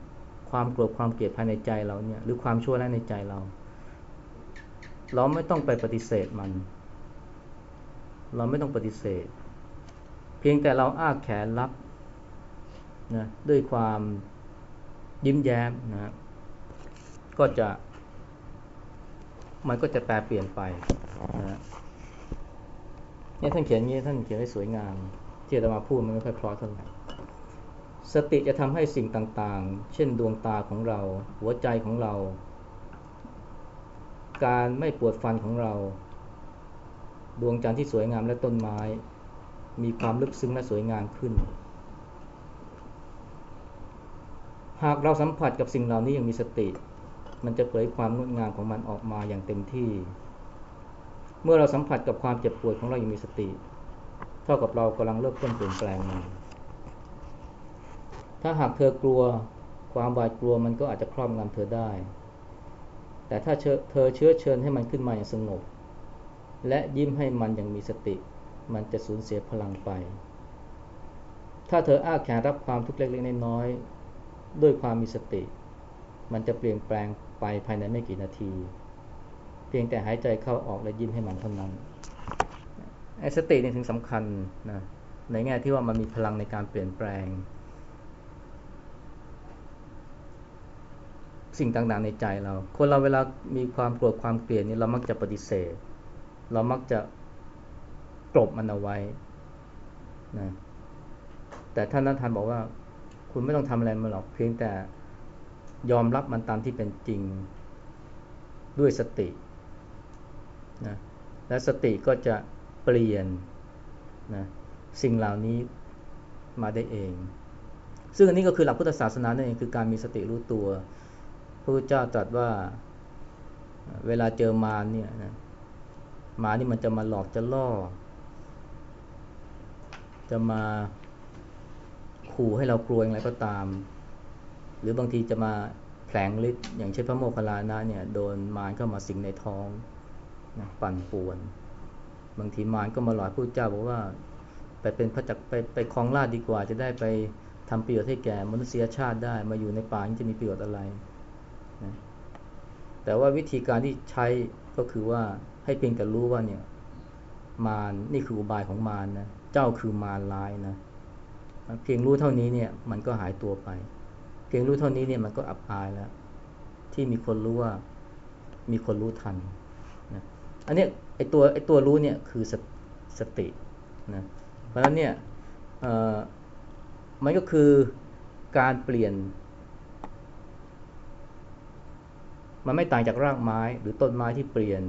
ความโกรธความเกลียดภายในใจเราเนี่ยหรือความชั่วร้ายในใจเรา เราไม่ต้องไปปฏิเสธมัน เราไม่ต้องปฏิเสธ เพียงแต่เราอ้าแขนรับนะด้วยความยิ้มแย้มนะก็จะ มันก็จะแปลเปลี่ยนไปนะเนี่ยท่านเขียนงี้ท่านเขียนไว้สวยงามที่จะมาพูดมันไม่ค่อยพราะเท่าไหร่สติจะทำให้สิ่งต่างๆ เช่นดวงตาของเรา หัวใจของเรา การไม่ปวดฟันของเรา ดวงจันทร์ที่สวยงามและต้นไม้ มีความลึกซึ้งและสวยงามขึ้น หากเราสัมผัสกับสิ่งเหล่านี้อย่างมีสติ มันจะเผยความงดงามของมันออกมาอย่างเต็มที่ เมื่อเราสัมผัสกับความเจ็บปวดของเราอย่างมีสติ เท่ากับเรากำลังเริ่มต้นเปลี่ยนแปลงมันถ้าหากเธอกลัวความหวาดกลัวมันก็อาจจะครอบงำเธอได้ แต่ถ้าเธอเชื้อเชิญให้มันขึ้นมาอย่างสงบ และยิ้มให้มันอย่างมีสติ มันจะสูญเสียพลังไป ถ้าเธออ้าแขนรับความทุกข์เล็กๆน้อยๆด้วยความมีสติ มันจะเปลี่ยนแปลงไปภายในไม่กี่นาที เพียงแต่หายใจเข้าออกและยิ้มให้มันเท่านั้นไอ้สตินี่ถึงสำคัญนะในแง่ที่ว่ามันมีพลังในการเปลี่ยนแปลง สิ่งต่างๆในใจเรา คนเราเวลามีความโกรธความเกลียดนี่เรามักจะปฏิเสธ เรามักจะกลบมันเอาไว้นะแต่ท่านนัทานบอกว่า คุณไม่ต้องทำอะไรมันหรอกเพียงแต่ยอมรับมันตามที่เป็นจริงด้วยสตินะและสติก็จะเปลี่ยนนะสิ่งเหล่านี้มาได้เอง ซึ่งอันนี้ก็คือหลักพุทธศาสนานั่นเองคือการมีสติรู้ตัว ระพุทธเจ้าตรัสว่าเวลาเจอมารเนี่ยนะมานี่มันจะมาหลอกจะล่อ จะมาขู่ให้เรากลัวอย่างไรก็ตาม หรือบางทีจะมาแผลงฤทธิ์อย่างเช่นพระโมคคัลลานะเนี่ยโดนมารเข้ามาสิงในท้องนะปั่นป่วน บางทีมารก็มาหลอกพระเจ้าบอกว่าไปเป็นพระจักไปไปคลองราชดีกว่า จะได้ไปทำประโยชน์ให้แก่มนุษยชาติได้มาอยู่ในป่าจะมีประโยชน์อะไร แต่ว่าวิธีการที่ใช้ก็คือว่าให้เพียงแต่รู้ว่าเนี่ยมารนี่คืออุบายของมารนนะเจ้าคือมารร้ายนะเพียงรู้เท่านี้เนี่ยมันก็หายตัวไป เพียงรู้เท่านี้เนี่ยมันก็อับอายแล้ว ที่มีคนรู้ว่ามีคนรู้ทันนะอันนี้ไอตัวไอตัวรู้เนี่ยคือสสตินะเพราะฉะนั้นเนี่ยมันก็คือการเปลี่ยน มันไม่ต่างจากรากไม้หรือต้นไม้ที่เปลี่ยน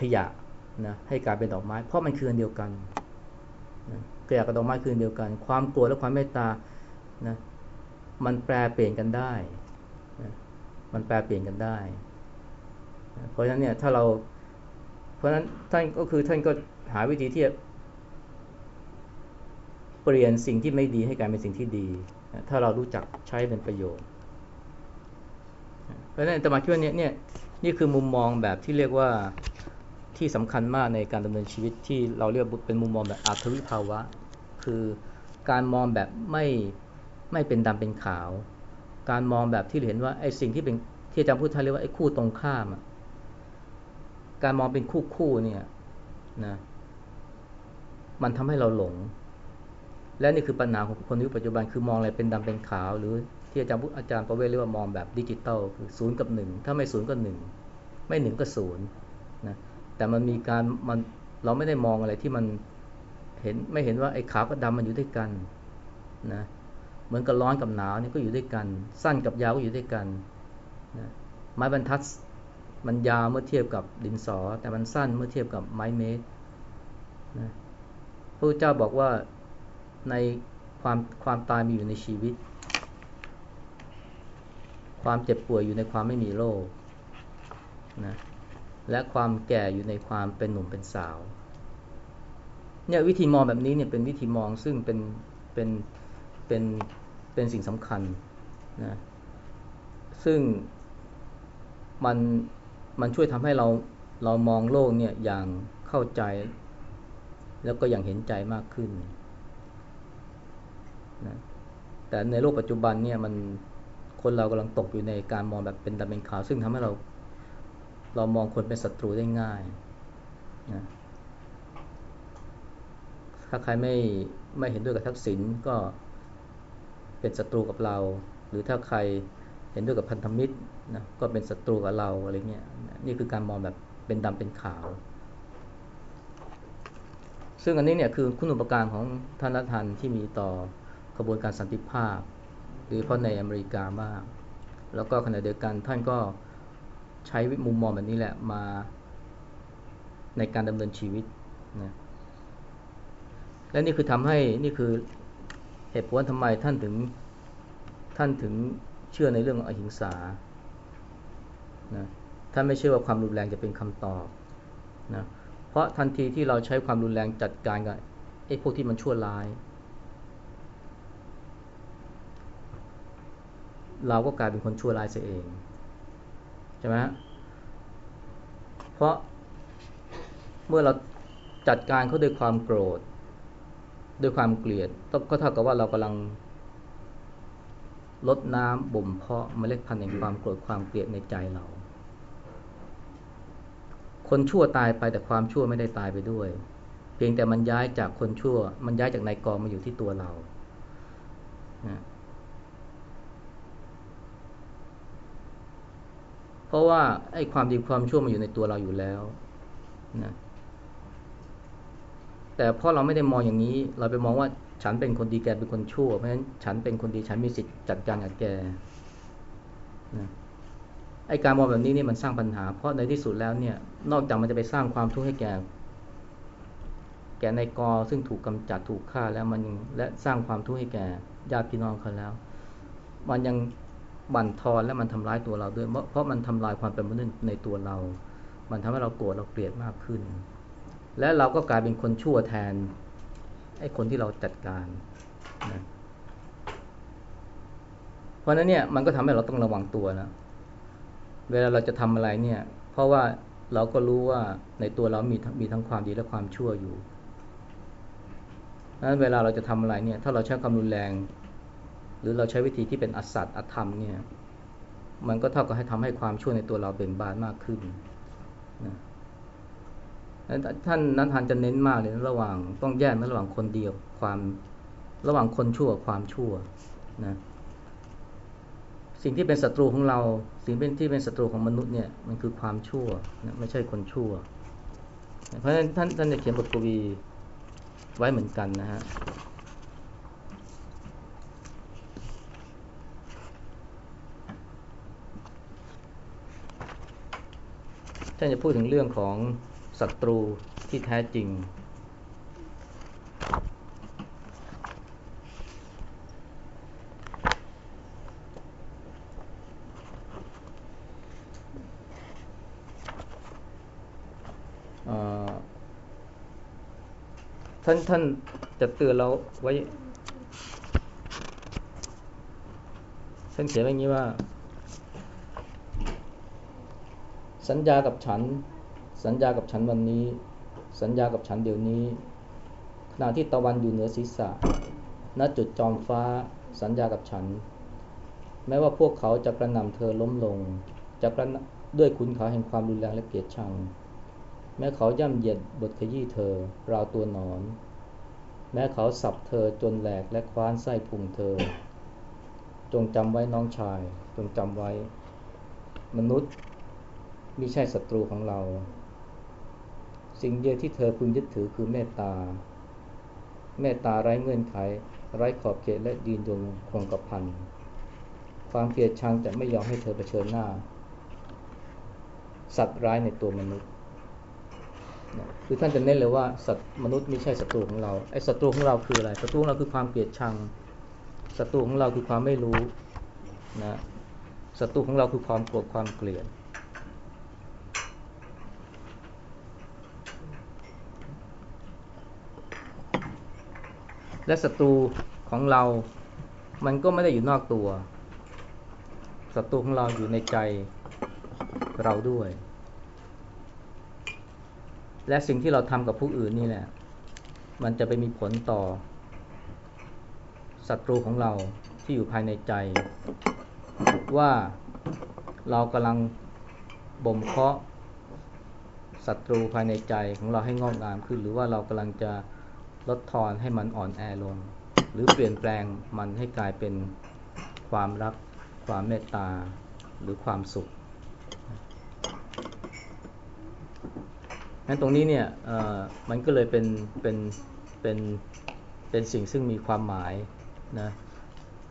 ขยะนะให้กลายเป็นดอกไม้ เพราะมันคืออันเดียวกันนะขยะกับดอกไม้คืออันเดียวกัน ความกลัวและความเมตตานะมันแปลเปลี่ยนกันได้นะมันแปลเปลี่ยนกันได้นะเพราะฉะนั้นเนี่ยถ้าเรา เพราะฉะนั้นท่านก็คือท่านก็หาวิธีที่จะเปลี่ยนสิ่งที่ไม่ดีให้กลายเป็นสิ่งที่ดีนะถ้าเรารู้จักใช้เป็นประโยชน์ ราะฉะนั้นตมาคิดว่าเนี่ยเนี่ยนี่คือมุมมองแบบที่เรียกว่าที่สำคัญมากในการดำเนินชีวิตที่เราเรียกเป็นมุมมองแบบอัตวิภาวะ คือการมองแบบไม่ไม่เป็นดำเป็นขาว การมองแบบที่เห็นว่าไอ้สิ่งที่เป็นที่อาจารย์พุทธาเรียกว่าไอ้คู่ตรงข้ามการมองเป็นคู่คู่เนี่ยนะมันทำให้เราหลง และนี่คือปัญหาของคนยุคปัจจุบันคือมองอะไรเป็นดำเป็นขาวหรือ ที่อาจารย์อาจารย์ประเวศเรียกว่ามองแบบดิจิตอลคือศูนย์กับหนึ่งถ้าไม่ศูนย์ก็หนึ่งไม่หนึ่งก็ศูนย์นะแต่มันมีการมันเราไม่ได้มองอะไรที่มันเห็นไม่เห็นว่าไอ้ขาวกับดำมันอยู่ด้วยกันนะเหมือนกับร้อนกับหนาวนี่ก็อยู่ด้วยกัน สั้นกับยาวก็อยู่ด้วยกันนะไม้บรรทัดมันยาวเมื่อเทียบกับดินสอ แต่มันสั้นเมื่อเทียบกับไม้เมตรนะพระเจ้าบอกว่าในความความตายมีอยู่ในชีวิต ความเจ็บป่วยอยู่ในความไม่มีโรคนะและความแก่อยู่ในความเป็นหนุ่มเป็นสาว เนี่ยวิธีมองแบบนี้เนี่ยเป็นวิธีมองซึ่งเป็นเป็นเป็นเป็นสิ่งสำคัญนะซึ่งมันมันช่วยทำให้เราเรามองโลกเนี่ยอย่างเข้าใจ แล้วก็อย่างเห็นใจมากขึ้นนะแต่ในโลกปัจจุบันเนี่ยมัน คนเรากำลังตกอยู่ในการมองแบบเป็นดำเป็นขาว ซึ่งทำให้เราเรามองคนเป็นศัตรูได้ง่ายนะถ้าใครไม่ไม่เห็นด้วยกับทักษิณก็เป็นศัตรูกับเรา หรือถ้าใครเห็นด้วยกับพันธมิตรนะก็เป็นศัตรูกับเราอะไรเงี้ยนี่คือการมองแบบเป็นดำเป็นขาว ซึ่งอันนี้เนี่ยคือคุณอุปการของท่านรัฐันที่มีต่อขบวนการสันติภาพ หรือเพราะในอเมริกามาก แล้วก็ขณะเดียวกันท่านก็ใช้มุมมองแบบนี้แหละมาในการดำเนินชีวิตนะและนี่คือทำให้นี่คือเหตุผลทำไมท่านถึงท่านถึงเชื่อในเรื่ององอหิงสานะท่านไม่เชื่อว่าความรุนแรงจะเป็นคำตอบนะเพราะทันทีที่เราใช้ความรุนแรงจัดการกับไอ้พวกที่มันชั่วร้าย เราก็กลายเป็นคนชั่วร้ายเสียเองใช่ไหมเพราะเมื่อเราจัดการเขาด้วยความโกรธ ด้วยความเกลียดก็เท่ากับว่าเรากำลังลดน้ำบ่มเพาะเมล็ดพันธุ์แห่งความโกรธความเกลียดในใจเรา คนชั่วตายไปแต่ความชั่วไม่ได้ตายไปด้วย เพียงแต่มันย้ายจากคนชั่ว มันย้ายจากนายกองมาอยู่ที่ตัวเรา เพราะว่าไอ้ความดีความชั่วมันอยู่ในตัวเราอยู่แล้วนะแต่เพราะเราไม่ได้มองอย่างนี้ เราไปมองว่าฉันเป็นคนดีแกเป็นคนชั่ว เพราะฉะนั้นฉันเป็นคนดีฉันมีสิทธิ์จัดการกับแกนะไอการมองแบบนี้นี่มันสร้างปัญหา เพราะในที่สุดแล้วเนี่ย นอกจากมันจะไปสร้างความทุกข์ให้แกแกในกอซึ่งถูกกำจัดถูกฆ่าแล้วมันและสร้างความทุกข์ให้แกญาติพี่น้องเขาแล้ว มันยัง บั่นทอนและมันทำร้ายตัวเราด้วย เพราะมันทำลายความเป็นมนุษย์ในตัวเรา มันทำให้เราโกรธเราเกลียดมากขึ้น และเราก็กลายเป็นคนชั่วแทนไอ้คนที่เราจัดการนะเพราะนั้นเนี่ยมันก็ทำให้เราต้องระวังตัวนะเวลาเราจะทำอะไรเนี่ย เพราะว่าเราก็รู้ว่าในตัวเรามีมีทั้งความดีและความชั่วอยู่นั้นเวลาเราจะทำอะไรเนี่ย ถ้าเราใช้ความรุนแรง หรือเราใช้วิธีที่เป็นอสัตอธรรมเนี่ยมันก็เท่ากับให้ทำให้ความชั่วในตัวเราเบ่งบานมากขึ้นนะท่านนั้นทันจะเน้นมากเลยระหว่างต้องแยกระหว่างคนเดียวความระหว่างคนชั่วความชั่วนะสิ่งที่เป็นศัตรูของเรา สิ่งเป็นที่เป็นศัตรูของมนุษย์เนี่ยมันคือความชั่วนะไม่ใช่คนชั่ว เพราะฉะนั้นท่านท่านจะเขียนบทกวีไว้เหมือนกันนะฮะ ท่านจะพูดถึงเรื่องของศัตรูที่แท้จริง ท่านท่านจะเตือนเราไว้ ท่านเขียนอย่างนี้ว่า สัญญากับฉัน สัญญากับฉันวันนี้ สัญญากับฉันเดี๋ยวนี้ ขณะที่ตะวันอยู่เหนือศีรษะ ณจุดจอมฟ้า สัญญากับฉัน แม้ว่าพวกเขาจะกระนำเธอล้มลง จะกระด้วยคุณขาแห่งความรุนแรงและเกลียดชัง แม้เขาย่ำเยียดบทขยี้เธอ ราวตัวนอน แม้เขาสับเธอจนแหลกและคว้านไส้พุงเธอ จงจำไว้น้องชาย จงจำไว้ มนุษย์ มิใช่ศัตรูของเรา สิ่งเดียวที่เธอพึงยึดถือคือเมตตา เมตตาไร้เงื่อนไข ไร้ขอบเขตและดีนดวงคงกับพันความเกลียดชังจะไม่ยอมให้เธอเผชิญหน้า สัตว์ร้ายในตัวมนุษย์คือท่านจะเน้นเลยว่าสัตว์มนุษย์ไม่ใช่ศัตรูของเราไอ้ศัตรูของเราคืออะไรศัตรูของเราคือความเกลียดชังศัตรูของเราคือความไม่รู้นะศัตรูของเราคือความโกรธความเกลียด และศัตรูของเรา มันก็ไม่ได้อยู่นอกตัว ศัตรูของเราอยู่ในใจเราด้วย และสิ่งที่เราทำกับผู้อื่นนี่แหละ มันจะไปมีผลต่อศัตรูของเราที่อยู่ภายในใจ ว่าเรากำลังบ่มเพาะศัตรูภายในใจของเราให้งอกงามขึ้น หรือว่าเรากำลังจะ ลดทอนให้มันอ่อนแอลง หรือเปลี่ยนแปลงมันให้กลายเป็นความรัก ความเมตตา หรือความสุขนั้นตรงนี้เนี่ยมันก็เลยเป็นเป็นเป็นเป็นสิ่งซึ่งมีความหมายนะ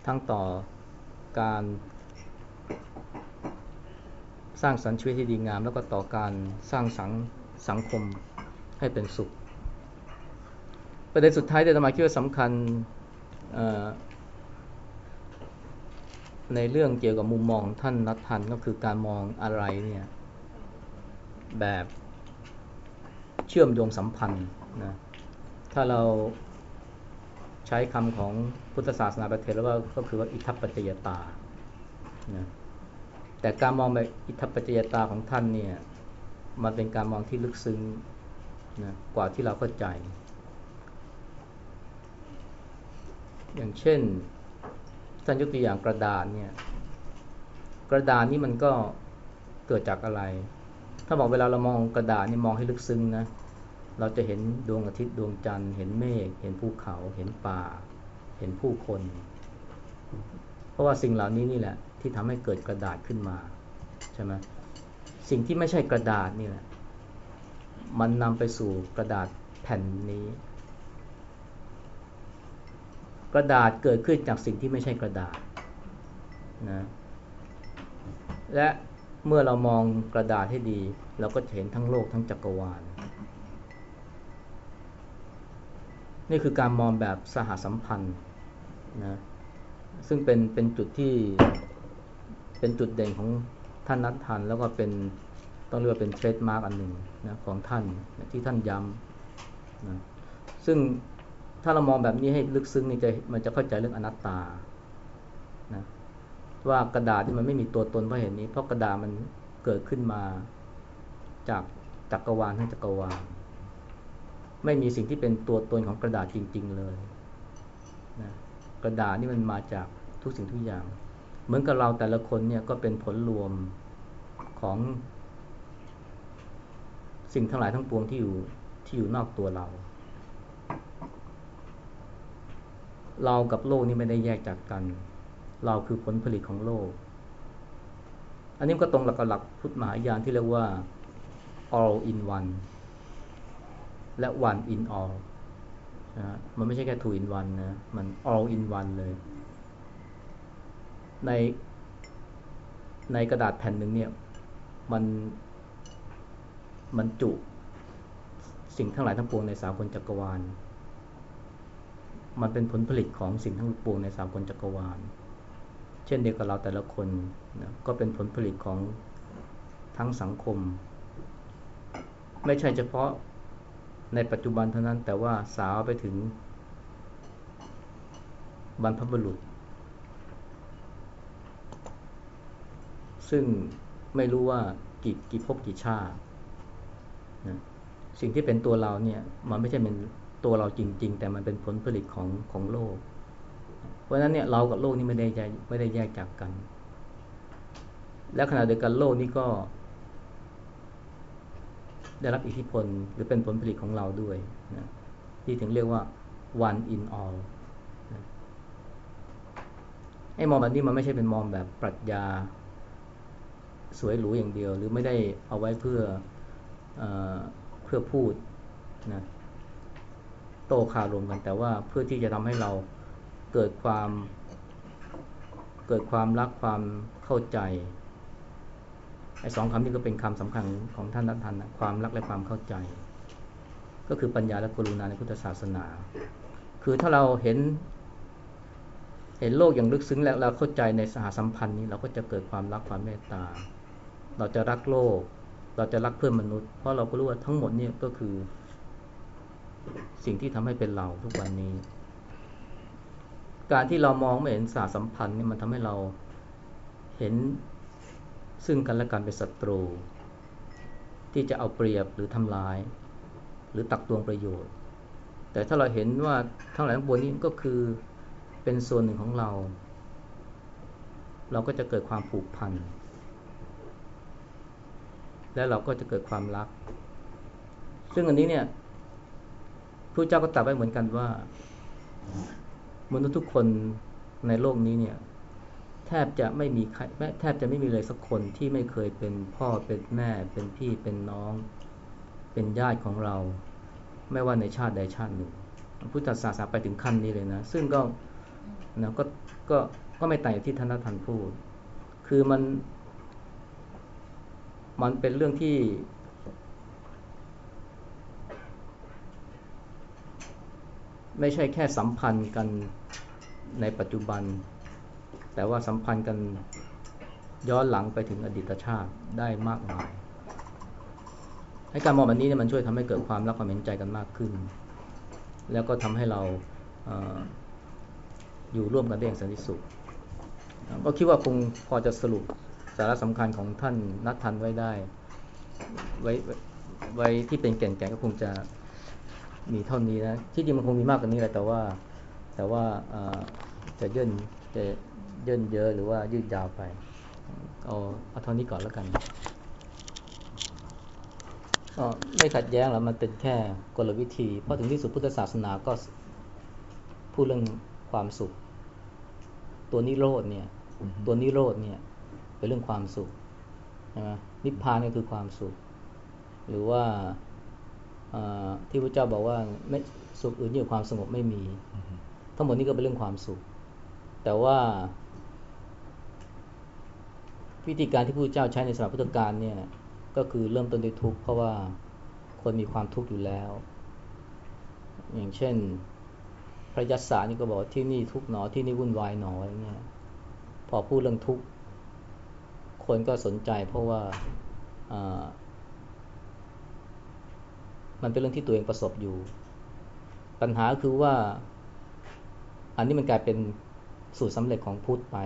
ทั้งต่อการสร้างสรรค์ชีวิตที่ดีงาม แล้วก็ต่อการสร้างสังสังคมให้เป็นสุข ประเด็นสุดท้ายที่จะมาคิดว่าสำคัญในเรื่องเกี่ยวกับมุมมองของท่านนัททันก็คือการมองอะไรเนี่ยแบบเชื่อมโยงสัมพันธ์นะถ้าเราใช้คำของพุทธศาสนาประเทศแล้วก็ก็คือว่าอิทัปปัจจยตานะแต่การมองแบบอิทัปปัจจยตาของท่านเนี่ยมันเป็นการมองที่ลึกซึ้งนะกว่าที่เราเข้าใจ อย่างเช่นท่านยกตัวอย่างกระดาษเนี่ย กระดาษนี่มันก็เกิดจากอะไร ถ้าบอกเวลาเรามองกระดาษนี่มองให้ลึกซึ้งนะ เราจะเห็นดวงอาทิตย์ดวงจันทร์ เห็นเมฆ เห็นภูเขา เห็นป่า เห็นผู้คน เพราะว่าสิ่งเหล่านี้นี่แหละ ที่ทำให้เกิดกระดาษขึ้นมาใช่ไหมสิ่งที่ไม่ใช่กระดาษนี่แหละ มันนำไปสู่กระดาษแผ่นนี้ ระดาษเกิดขึ้นจากสิ่งที่ไม่ใช่กระดาษนะและเมื่อเรามองกระดาษให้ดี เราก็จะเห็นทั้งโลกทั้งจักรวาล นี่คือการมองแบบสหสัมพันธ์นะซึ่งเป็นเป็นจุดที่เป็นจุดเด่นของท่านนัททัน แล้วก็เป็นต้องเรียกว่าเป็นเทรดมาร์กอันหนึ่งนะของท่านที่ท่านย้ำนะซึ่ง ถ้าเรามองแบบนี้ให้ลึกซึ้งนี่จะมันจะเข้าใจเรื่องอนัตตานะว่ากระดาษที่มันไม่มีตัวตนเพราะเห็นนี้ เพราะกระดาษมันเกิดขึ้นมาจากจักรวาลทั้งจักรวาลไม่มีสิ่งที่เป็นตัวตนของกระดาษจริง ๆเลยนะกระดาษนี่มันมาจากทุกสิ่งทุกอย่าง เหมือนกับเราแต่ละคนเนี่ยก็เป็นผลรวมของสิ่งทั้งหลายทั้งปวงที่อยู่ที่อยู่นอกตัวเรา เรากับโลกนี่ไม่ได้แยกจากกัน เราคือผลผลิตของโลก อันนี้ก็ตรงหลักหลักพุทธมหายานที่เรียกว่า all in one และ one in all นะมันไม่ใช่แค่ two in one นะ มัน all in one เลย ในในกระดาษแผ่นหนึ่งเนี่ยมันมันจุสิ่งทั้งหลายทั้งปวงในสากลจักรวาล มันเป็นผลผลิตของสิ่งทั้งปวงในสากลจักรวาล เช่นเดียวกับเราแต่ละคนนะก็เป็นผลผลิตของทั้งสังคม ไม่ใช่เฉพาะในปัจจุบันเท่านั้นแต่ว่าสาวไปถึงบรรพบุรุษ ซึ่งไม่รู้ว่ากี่กี่ภพกี่ชาตินะสิ่งที่เป็นตัวเราเนี่ยมันไม่ใช่เป็น ตัวเราจริง ๆ แต่มันเป็นผลผลิตของของโลก เพราะฉะนั้นเนี่ยเรากับโลกนี่ไม่ได้แยกไม่ได้แยกจากกัน และขณะเดียวกันโลกนี่ก็ ได้รับอิทธิพลหรือเป็นผลผลิตของเราด้วยนะที่ถึงเรียกว่า one in all ไอ้มองแบบนี้มันไม่ใช่เป็นมองแบบปรัชญาสวยหรูอย่างเดียว หรือไม่ได้เอาไว้เพื่อเอเพื่อพูดนะ โตคารมกัน แต่ว่าเพื่อที่จะทำให้เราเกิดความ เกิดความรักความเข้าใจไอ้สองคำนี้ก็เป็นคำสำคัญของท่านนัททันนะความรักและความเข้าใจ ก็คือปัญญาและกรุณาในพุทธศาสนา คือถ้าเราเห็น เห็นโลกอย่างลึกซึ้งแล้วเราเข้าใจในสหสัมพันธ์นี้เราก็จะเกิดความรักความเมตตา เราจะรักโลก เราจะรักเพื่อนมนุษย์ เพราะเราก็รู้ว่าทั้งหมดเนี่ยก็คือ สิ่งที่ทำให้เป็นเราทุกวันนี้ การที่เรามองไม่เห็นสหสัมพันธ์นี่มันทำให้เราเห็นซึ่งกันและกันเป็นศัตรู ที่จะเอาเปรียบหรือทำลาย หรือตักตวงประโยชน์ แต่ถ้าเราเห็นว่าทั้งหลายทั้งปวงนี้ก็คือเป็นส่วนหนึ่งของเรา เราก็จะเกิดความผูกพันและเราก็จะเกิดความรัก ซึ่งอันนี้เนี่ย พระเจ้าก็ตรัสไว้เหมือนกันว่ามนุษย์ทุกคนในโลกนี้เนี่ย แทบจะไม่มีใครแทบจะไม่มีเลยสักคนที่ไม่เคยเป็นพ่อเป็นแม่ เป็นพี่เป็นน้อง เป็นญาติของเรา ไม่ว่าในชาติใดชาติหนึ่งพุทธศาสนาไปถึงขั้นนี้เลยนะ ซึ่งก็นะก็ก็ก็ไม่ต่างจากที่ท่านทันพูด คือมัน มันเป็นเรื่องที่ ไม่ใช่แค่สัมพันธ์กันในปัจจุบัน แต่ว่าสัมพันธ์กันย้อนหลังไปถึงอดีตชาติได้มากมายให้การมองแบบนี้เนี่ยมันช่วยทำให้เกิดความรักความเห็นใจกันมากขึ้น แล้วก็ทำให้เราเออยู่ร่วมกันได้อย่างสันติสุข ก็คิดว่าคงพอจะสรุปสาระสำคัญของท่านนัททันไว้ได้ ไว้ไว้ไว้ที่เป็นแก่นแก่นก็คงจะ มีเท่านี้นะที่จริงมันคงมีมากกว่านี้แหละแต่ว่า แต่ว่าจะย่นจะย่นเยอะหรือว่ายืดยาวไปเอาเอาเท่านี้ก่อนแล้วกันก็ไม่ขัดแย้งหรอกมันเป็นแค่กลวิธี เพราะถึงที่สุดพุทธศาสนาก็พูดเรื่องความสุข ตัวนิโรธเนี่ย ตัวนิโรธเนี่ยเป็นเรื่องความสุขใช่ไหมนิพพานก็คือความสุข หรือว่า ที่พระเจ้าบอกว่าไม่สุขอื่นยิ่งกว่าความสงบไม่มีอือฮึทั้งหมดนี้ก็เป็นเรื่องความสุข แต่ว่าวิธีการที่พระเจ้าใช้ในสมัยพุทธกาลเนี่ยก็คือเริ่มต้นด้วยทุกข์เพราะว่าคนมีความทุกข์อยู่แล้ว อย่างเช่น พระยัสสานี่ก็บอกว่าที่นี่ทุกข์หนอที่นี่วุ่นวายหนออะไรเงี้ยพอพูดเรื่องทุกข์คนก็สนใจเพราะว่าอ่า มันเป็นเรื่องที่ตัวเองประสบอยู่ ปัญหาคือว่า อันนี้มันกลายเป็นสูตรสำเร็จของพุทธไป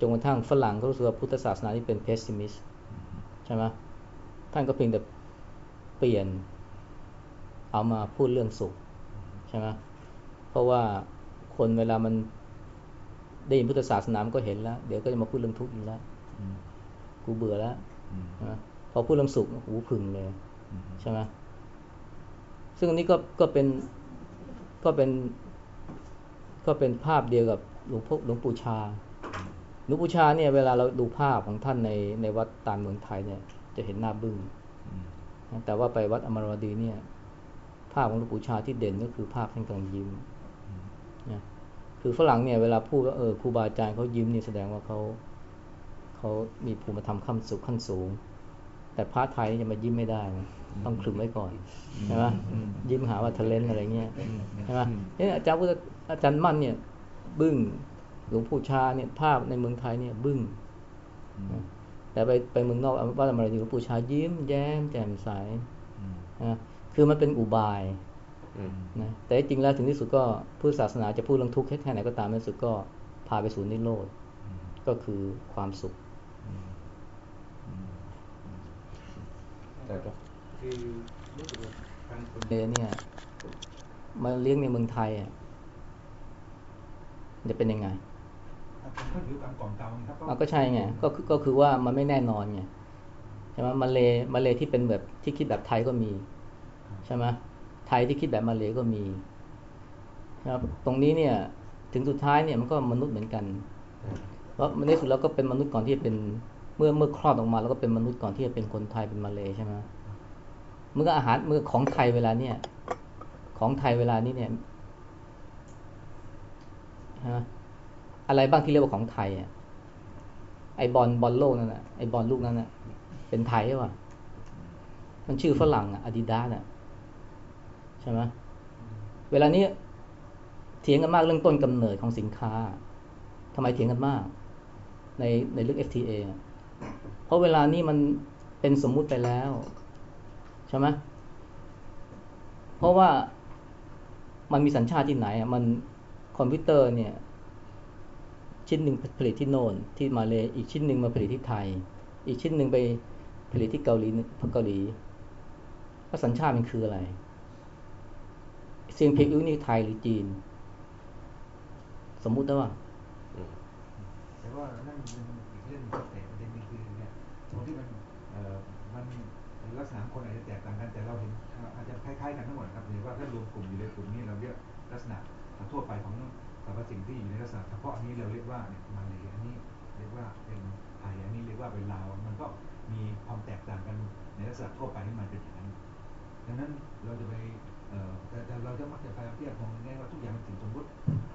จนกระทั่งฝรั่งก็รู้สึกว่าพุทธศาสนานี่เป็นเพสซิมิสใช่ไหมท่านก็เพียงแต่เปลี่ยนเอามาพูดเรื่องสุขใช่ไหมเพราะว่าคนเวลามันได้ยินพุทธศาสนามก็เห็นแล้ว เดี๋ยวก็จะมาพูดเรื่องทุกข์อีกแล้วกูเบื่อแล้วพอพูดเรื่องสุขหูผึ่งเลย ใช่ไหมซึ่งอันนี้ก็ก็เป็นก็เป็นก็เป็นภาพเดียวกับหลวงพ่อหลวงปู่ชาหลวงปู่ชาเนี่ยเวลาเราดูภาพของท่านในในวัดตามเมืองไทยเนี่ย จะเห็นหน้าบึ้งอืมนะแต่ว่าไปวัดอมรวดีเนี่ย ภาพของหลวงปู่ชาที่เด่นก็คือภาพท่านกำลังยิ้มนะคือฝรั่งเนี่ยเวลาพูดว่าเออครูบาอาจารย์เขายิ้มนี่แสดงว่าเขาเขามีภูมิธรรมขั้นสูงขั้นสูง แต่พระไทยจะมายิ้มไม่ได้นะต้องคลึมไว้ก่อนใช่ไหมยิ้มหาว่าทะเลนอะไรเงี้ยใช่ไหมเนี่ยอาจารย์พุทธอาจารย์มั่นเนี่ย บึ้งหลวงปู่ชาเนี่ยภาพในเมืองไทยเนี่ยบึ้งอืมแต่ไปไปเมืองนอกวัดอมรดีหลวงปู่ชายิ้มแย้มแจ่มใสอืมนะคือมันเป็นอุบายอืมนะแต่จริงแล้วถึงที่สุดก็พุทธศาสนาจะพูดเรื่องทุกข์แค่ไหนก็ตามในที่สุดก็พาไปสู่นิโรธอืมก็คือความสุข อืมอืม แต่ก็คือรู้สึกว่าทางคนเลเนี่ยมาเลี้ยงในเมืองไทยอะจะเป็นยังไงผมก็ถือตามกล่องเก่าครับอะก็ใช่ไงก็คือก็คือว่ามันไม่แน่นอนไงใช่ไหมมาเลมาเลที่เป็นแบบที่คิดแบบไทยก็มีใช่ไหมไทยที่คิดแบบมาเลก็มีนะครับตรงนี้เนี่ยถึงสุดท้ายเนี่ยมันก็มนุษย์เหมือนกันเพราะในที่สุดแล้วก็เป็นมนุษย์ก่อนที่จะเป็นเมื่อเมื่อคลอดออกมาแล้วก็เป็นมนุษย์ก่อนที่จะเป็นคนไทยเป็นมาเลยใช่ไหมเมื่ออาหารเมื่อของไทยเวลาเนี่ย ของไทยเวลานี้เนี่ยฮะอะไรบ้างที่เรียกว่าของไทยอะไอบอลบอลโลกนั่นน่ะไอบอลลูกนั้นน่ะเป็นไทยป่ะมันชื่อฝรั่งอะอาดิดาสอะใช่ไหมเวลานี้เถียงกันมากเรื่องต้นกำเนิดของสินค้าทำไมเถียงกันมาก ในในเรื่อง FTA อะ เพราะเวลานี้มันเป็นสมมุติไปแล้วใช่ไหมเพราะว่ามันมีสัญชาติที่ไหนอะมันคอมพิวเตอร์เนี่ยชิ้นหนึ่งผลิตที่โน่นที่มาเลอีกชิ้นหนึ่งมาผลิตที่ไทย อีกชิ้นหนึ่งไปผลิตที่เกาหลีเกาหลีแล้วสัญชาติมันคืออะไรเซียงเพอิวนี่ไทยหรือจีน สมมุติได้ว่าอืมแต่ว่านั่น ลักษณะคนอาจจะแตกต่างกันแต่เราเห็นอาจจะคล้ายๆกันทั้งหมดครับหรือว่าถ้ารวมกลุ่มอยู่ในกลุ่มนี้เราเรียกลักษณะทั่วไปของสรรพสิ่งที่อยู่ในลักษณะเฉพาะอันนี้เราเรียกว่าเนี่ยมาเลยอันนี้เรียกว่าเป็นไทยอันนี้เรียกว่าเป็นลาวมันก็มีความแตกต่างกันในลักษณะทั่วไปที่มันเป็นอย่างนั้นดังนั้นเราจะไปแต่แต่เราจะมักจะพยายามที่จะมองง่ายว่าทุกอย่างเป็นสิ่งสมมติ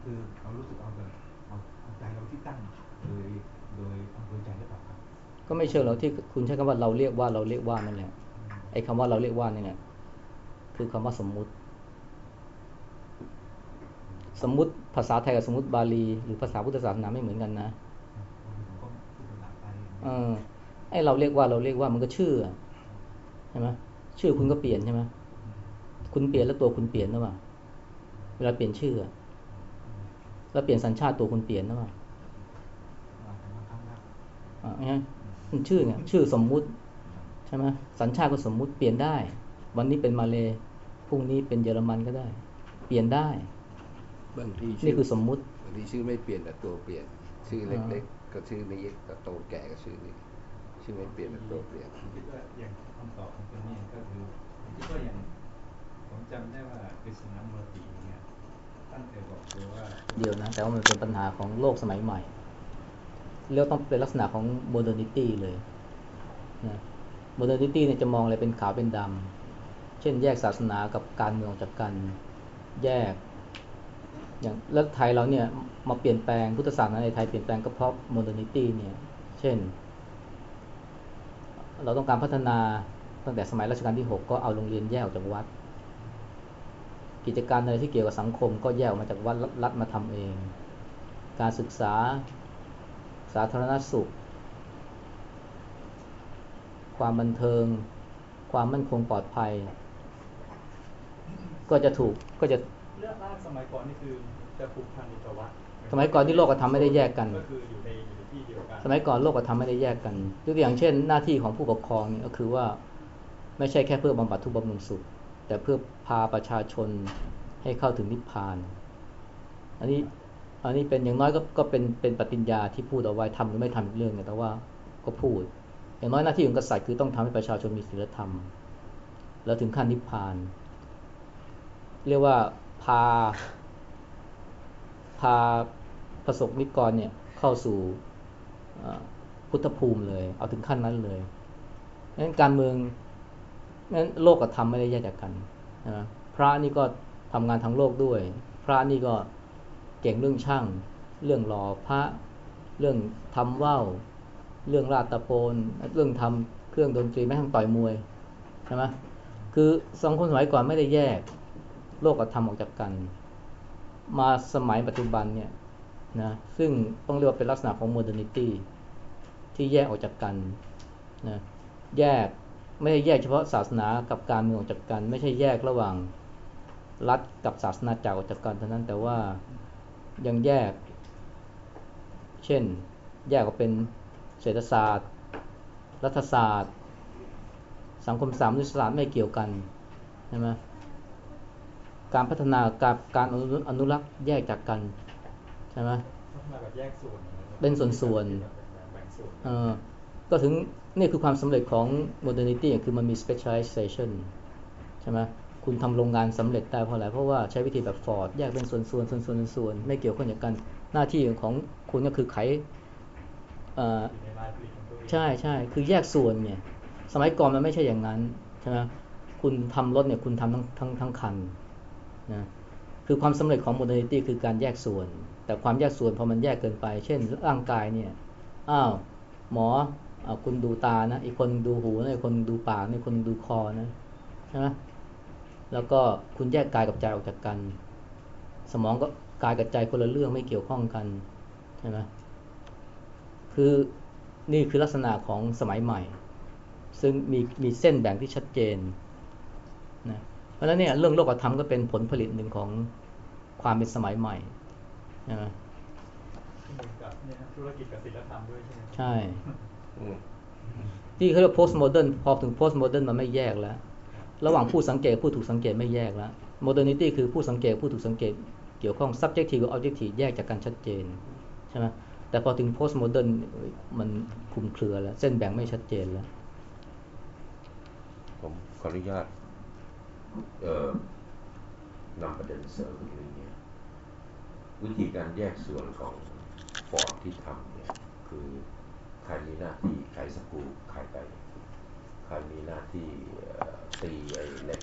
คือเรารู้สึกเอาแต่เอาใจเราที่ตั้งโดยโดยอำเภอใจหรือเปล่าครับก็ไม่เชิงหรอกที่คุณใช้คำว่าเราเรียกว่าเราเรียกว่านั่นแหละ ไอ้คำว่าเราเรียกว่านี่แหละคือคำว่าสมมุติ สมมุติภาษาไทยกับสมมติบาลี หรือภาษาพุทธศาสนาไม่เหมือนกันนะไทยเออไอเราเรียกว่าเราเรียกว่ามันก็ชื่อใช่ไหมชื่อคุณก็เปลี่ยนใช่ไหมคุณเปลี่ยนแล้วตัวคุณเปลี่ยนหรือเปล่าเวลาเปลี่ยนชื่อแล้วเปลี่ยนสัญชาติตัวคุณเปลี่ยนหรือเปล่าว่าแต่บางครั้งนะอะงั้นชื่อเนี่ยชื่อสมมุติ ช่ไหมสัญชาติก็สมมุติเปลี่ยนได้ วันนี้เป็นมาเลยพรุ่งนี้เป็นเยอรมันก็ได้ เปลี่ยนได้บางทีนี่คือสมมุติบางทีชื่อไม่เปลี่ยนแต่ตัวเปลี่ยน ชื่อเล็กๆก็ชื่อนี้แต่โตแก่ก็ชื่อนี้ชื่อไม่เปลี่ยนแต่ตัวเปลี่ยนผมคิดว่าอย่างคำตอบของตัวนี้ก็คือผมคิดว่าอย่างผมจำได้ว่ากฤษณมูรติเนี่ยตั้งแต่บอกเลยว่าเดียวนะแต่ว่ามันเป็นปัญหาของโลกสมัยใหม่เรียกต้องเป็นลักษณะของ modernity เลยนะ modernity เนี่ยจะมองอะไรเป็นขาวเป็นดำ เช่นแยกศาสนากับการเมืองออกจากกัน แยก อย่างแล้วไทยเราเนี่ยมาเปลี่ยนแปลงพุทธศาสนาในไทยเปลี่ยนแปลงก็เพราะ modernity เนี่ย เช่น เราต้องการพัฒนาตั้งแต่สมัยรัชกาลที่ 6 ก็เอาโรงเรียนแยกออกจากวัด กิจการอะไรที่เกี่ยวกับสังคม ก็แยกออกมาจากวัดรัฐมาทำเอง การศึกษาสาธารณสุข ความบันเทิง ความมั่นคงปลอดภัย ก็จะถูกก็จะเรื่องร่างสมัยก่อนนี่คือจะผูกพันอยู่กับวัดสมัยก่อนที่โลกธรรมไม่ได้แยกกันก็คืออยู่ในอยู่ในที่เดียวกัน สมัยก่อนโลกธรรมไม่ได้แยกกันยกตัวอย่างเช่น หน้าที่ของผู้ปกครองเนี่ยก็คือว่าไม่ใช่แค่เพื่อบำบัดทุกข์บำรุงสุข แต่เพื่อพาประชาชนให้เข้าถึงนิพพาน อันนี้อันนี้เป็นอย่างน้อยก็ก็เป็นเป็นปฏิญญาที่พูดเอาไว้ทำหรือไม่ทำอีกเรื่องเนี่ยแต่ว่าก็พูด อย่างน้อยหน้าที่ของกษัตริย์คือต้องทำให้ประชาชนมีศีลธรรม แล้วถึงขั้นนิพพาน เรียกว่าพา พาประสบนิกรเนี่ยเข้าสู่พุทธภูมิเลย เอาถึงขั้นนั้นเลยงั้นการเมืองงั้นโลกกับธรรมไม่ได้แยกจากกันนะพระนี่ก็ทำงานทางโลกด้วย พระนี่ก็เก่งเรื่องช่าง เรื่องหล่อพระ เรื่องทำว่าว เรื่องราตะโพนเรื่องทำเครื่องดนตรีแม้กระทั่งต่อยมวยใช่ไหมคือสังคมสมัยก่อนไม่ได้แยกโลกกับธรรมออกจากกัน มาสมัยปัจจุบันเนี่ยนะซึ่งต้องเรียกว่าเป็นลักษณะของ modernity ที่แยกออกจากกันนะแยกไม่ได้แยกเฉพาะศาสนากับการเมืองออกจากกัน ไม่ใช่แยกระหว่างรัฐกับศาสนาจักรออกจากกันเท่านั้นแต่ว่ายังแยก เช่น แยกออกเป็น เศรษฐศาสตร์ รัฐศาสตร์ สังคมศาสตร์มนุษยศาสตร์ไม่เกี่ยวกันใช่ไหมการพัฒนากับการอนุอนุรักษ์แยกจากกันใช่ไหมพัฒนาแบบแยกส่วนอะไรเป็นส่วนๆแบ่งส่วนเออก็ถึงนี่คือความสำเร็จของ modernity คือมันมี specialization ใช่ไหมคุณทำโรงงานสำเร็จได้เพราะอะไรเพราะว่าใช้วิธีแบบ Ford แยกเป็นส่วนๆส่วนๆส่วนๆส่วนๆไม่เกี่ยวข้องจากกัน หน้าที่ของคุณก็คือไขเอ่ออยู่ ใช่ใช่คือแยกส่วนเนี่ย สมัยก่อนมันไม่ใช่อย่างนั้นใช่ไหมคุณทำรถเนี่ยคุณทำทั้งทั้งทั้งคันนะคือความสำเร็จของโมเด r นิตี้คือการแยกส่วน แต่ความแยกส่วนพอมันแยกเกินไป เช่น ร่างกายเนี่ยอ้าวหมออคุณดูตานะอีกคนดูหูนะอีกคนดูปากนะอีกคนดูคอนะใช่ไหมแล้วก็คุณแยกกายกับใจออกจากกัน สมองก็กายกับใจคนละเรื่องไม่เกี่ยวข้องกันใช่ไหม คือนี่คือลักษณะของสมัยใหม่ ซึ่งมีมีเส้นแบ่งที่ชัดเจนนะเพราะฉะนั้นเนี่ยเรื่องโลกธรรมก็เป็นผลผลิตหนึ่งของความเป็นสมัยใหม่ใช่ไหมเหมือนกับเนี่ยธุรกิจกับศิลธรรมด้วยใช่ไหมใช่อืมที่เขาเรียก postmodern พอถึง postmodern มันไม่แยกแล้ว ระหว่างผู้สังเกตผู้ถูกสังเกตไม่แยกแล้ว modernity คือผู้สังเกตผู้ถูกสังเกต เกี่ยวข้อง subjective กับ objective แยกจากกันชัดเจนใช่ไหม แต่พอถึง postmodern มันคลุมเครือแล้ว เส้นแบ่งไม่ชัดเจนแล้ว ผมขออนุญาตนำประเด็นเสริมอีกเรื่องนี้วิธีการแยกส่วนของฟอร์ดที่ทำเนี่ยคือใครมีหน้าที่ใครสกูใครไปใครมีหน้าที่ตีไอ้เล็ก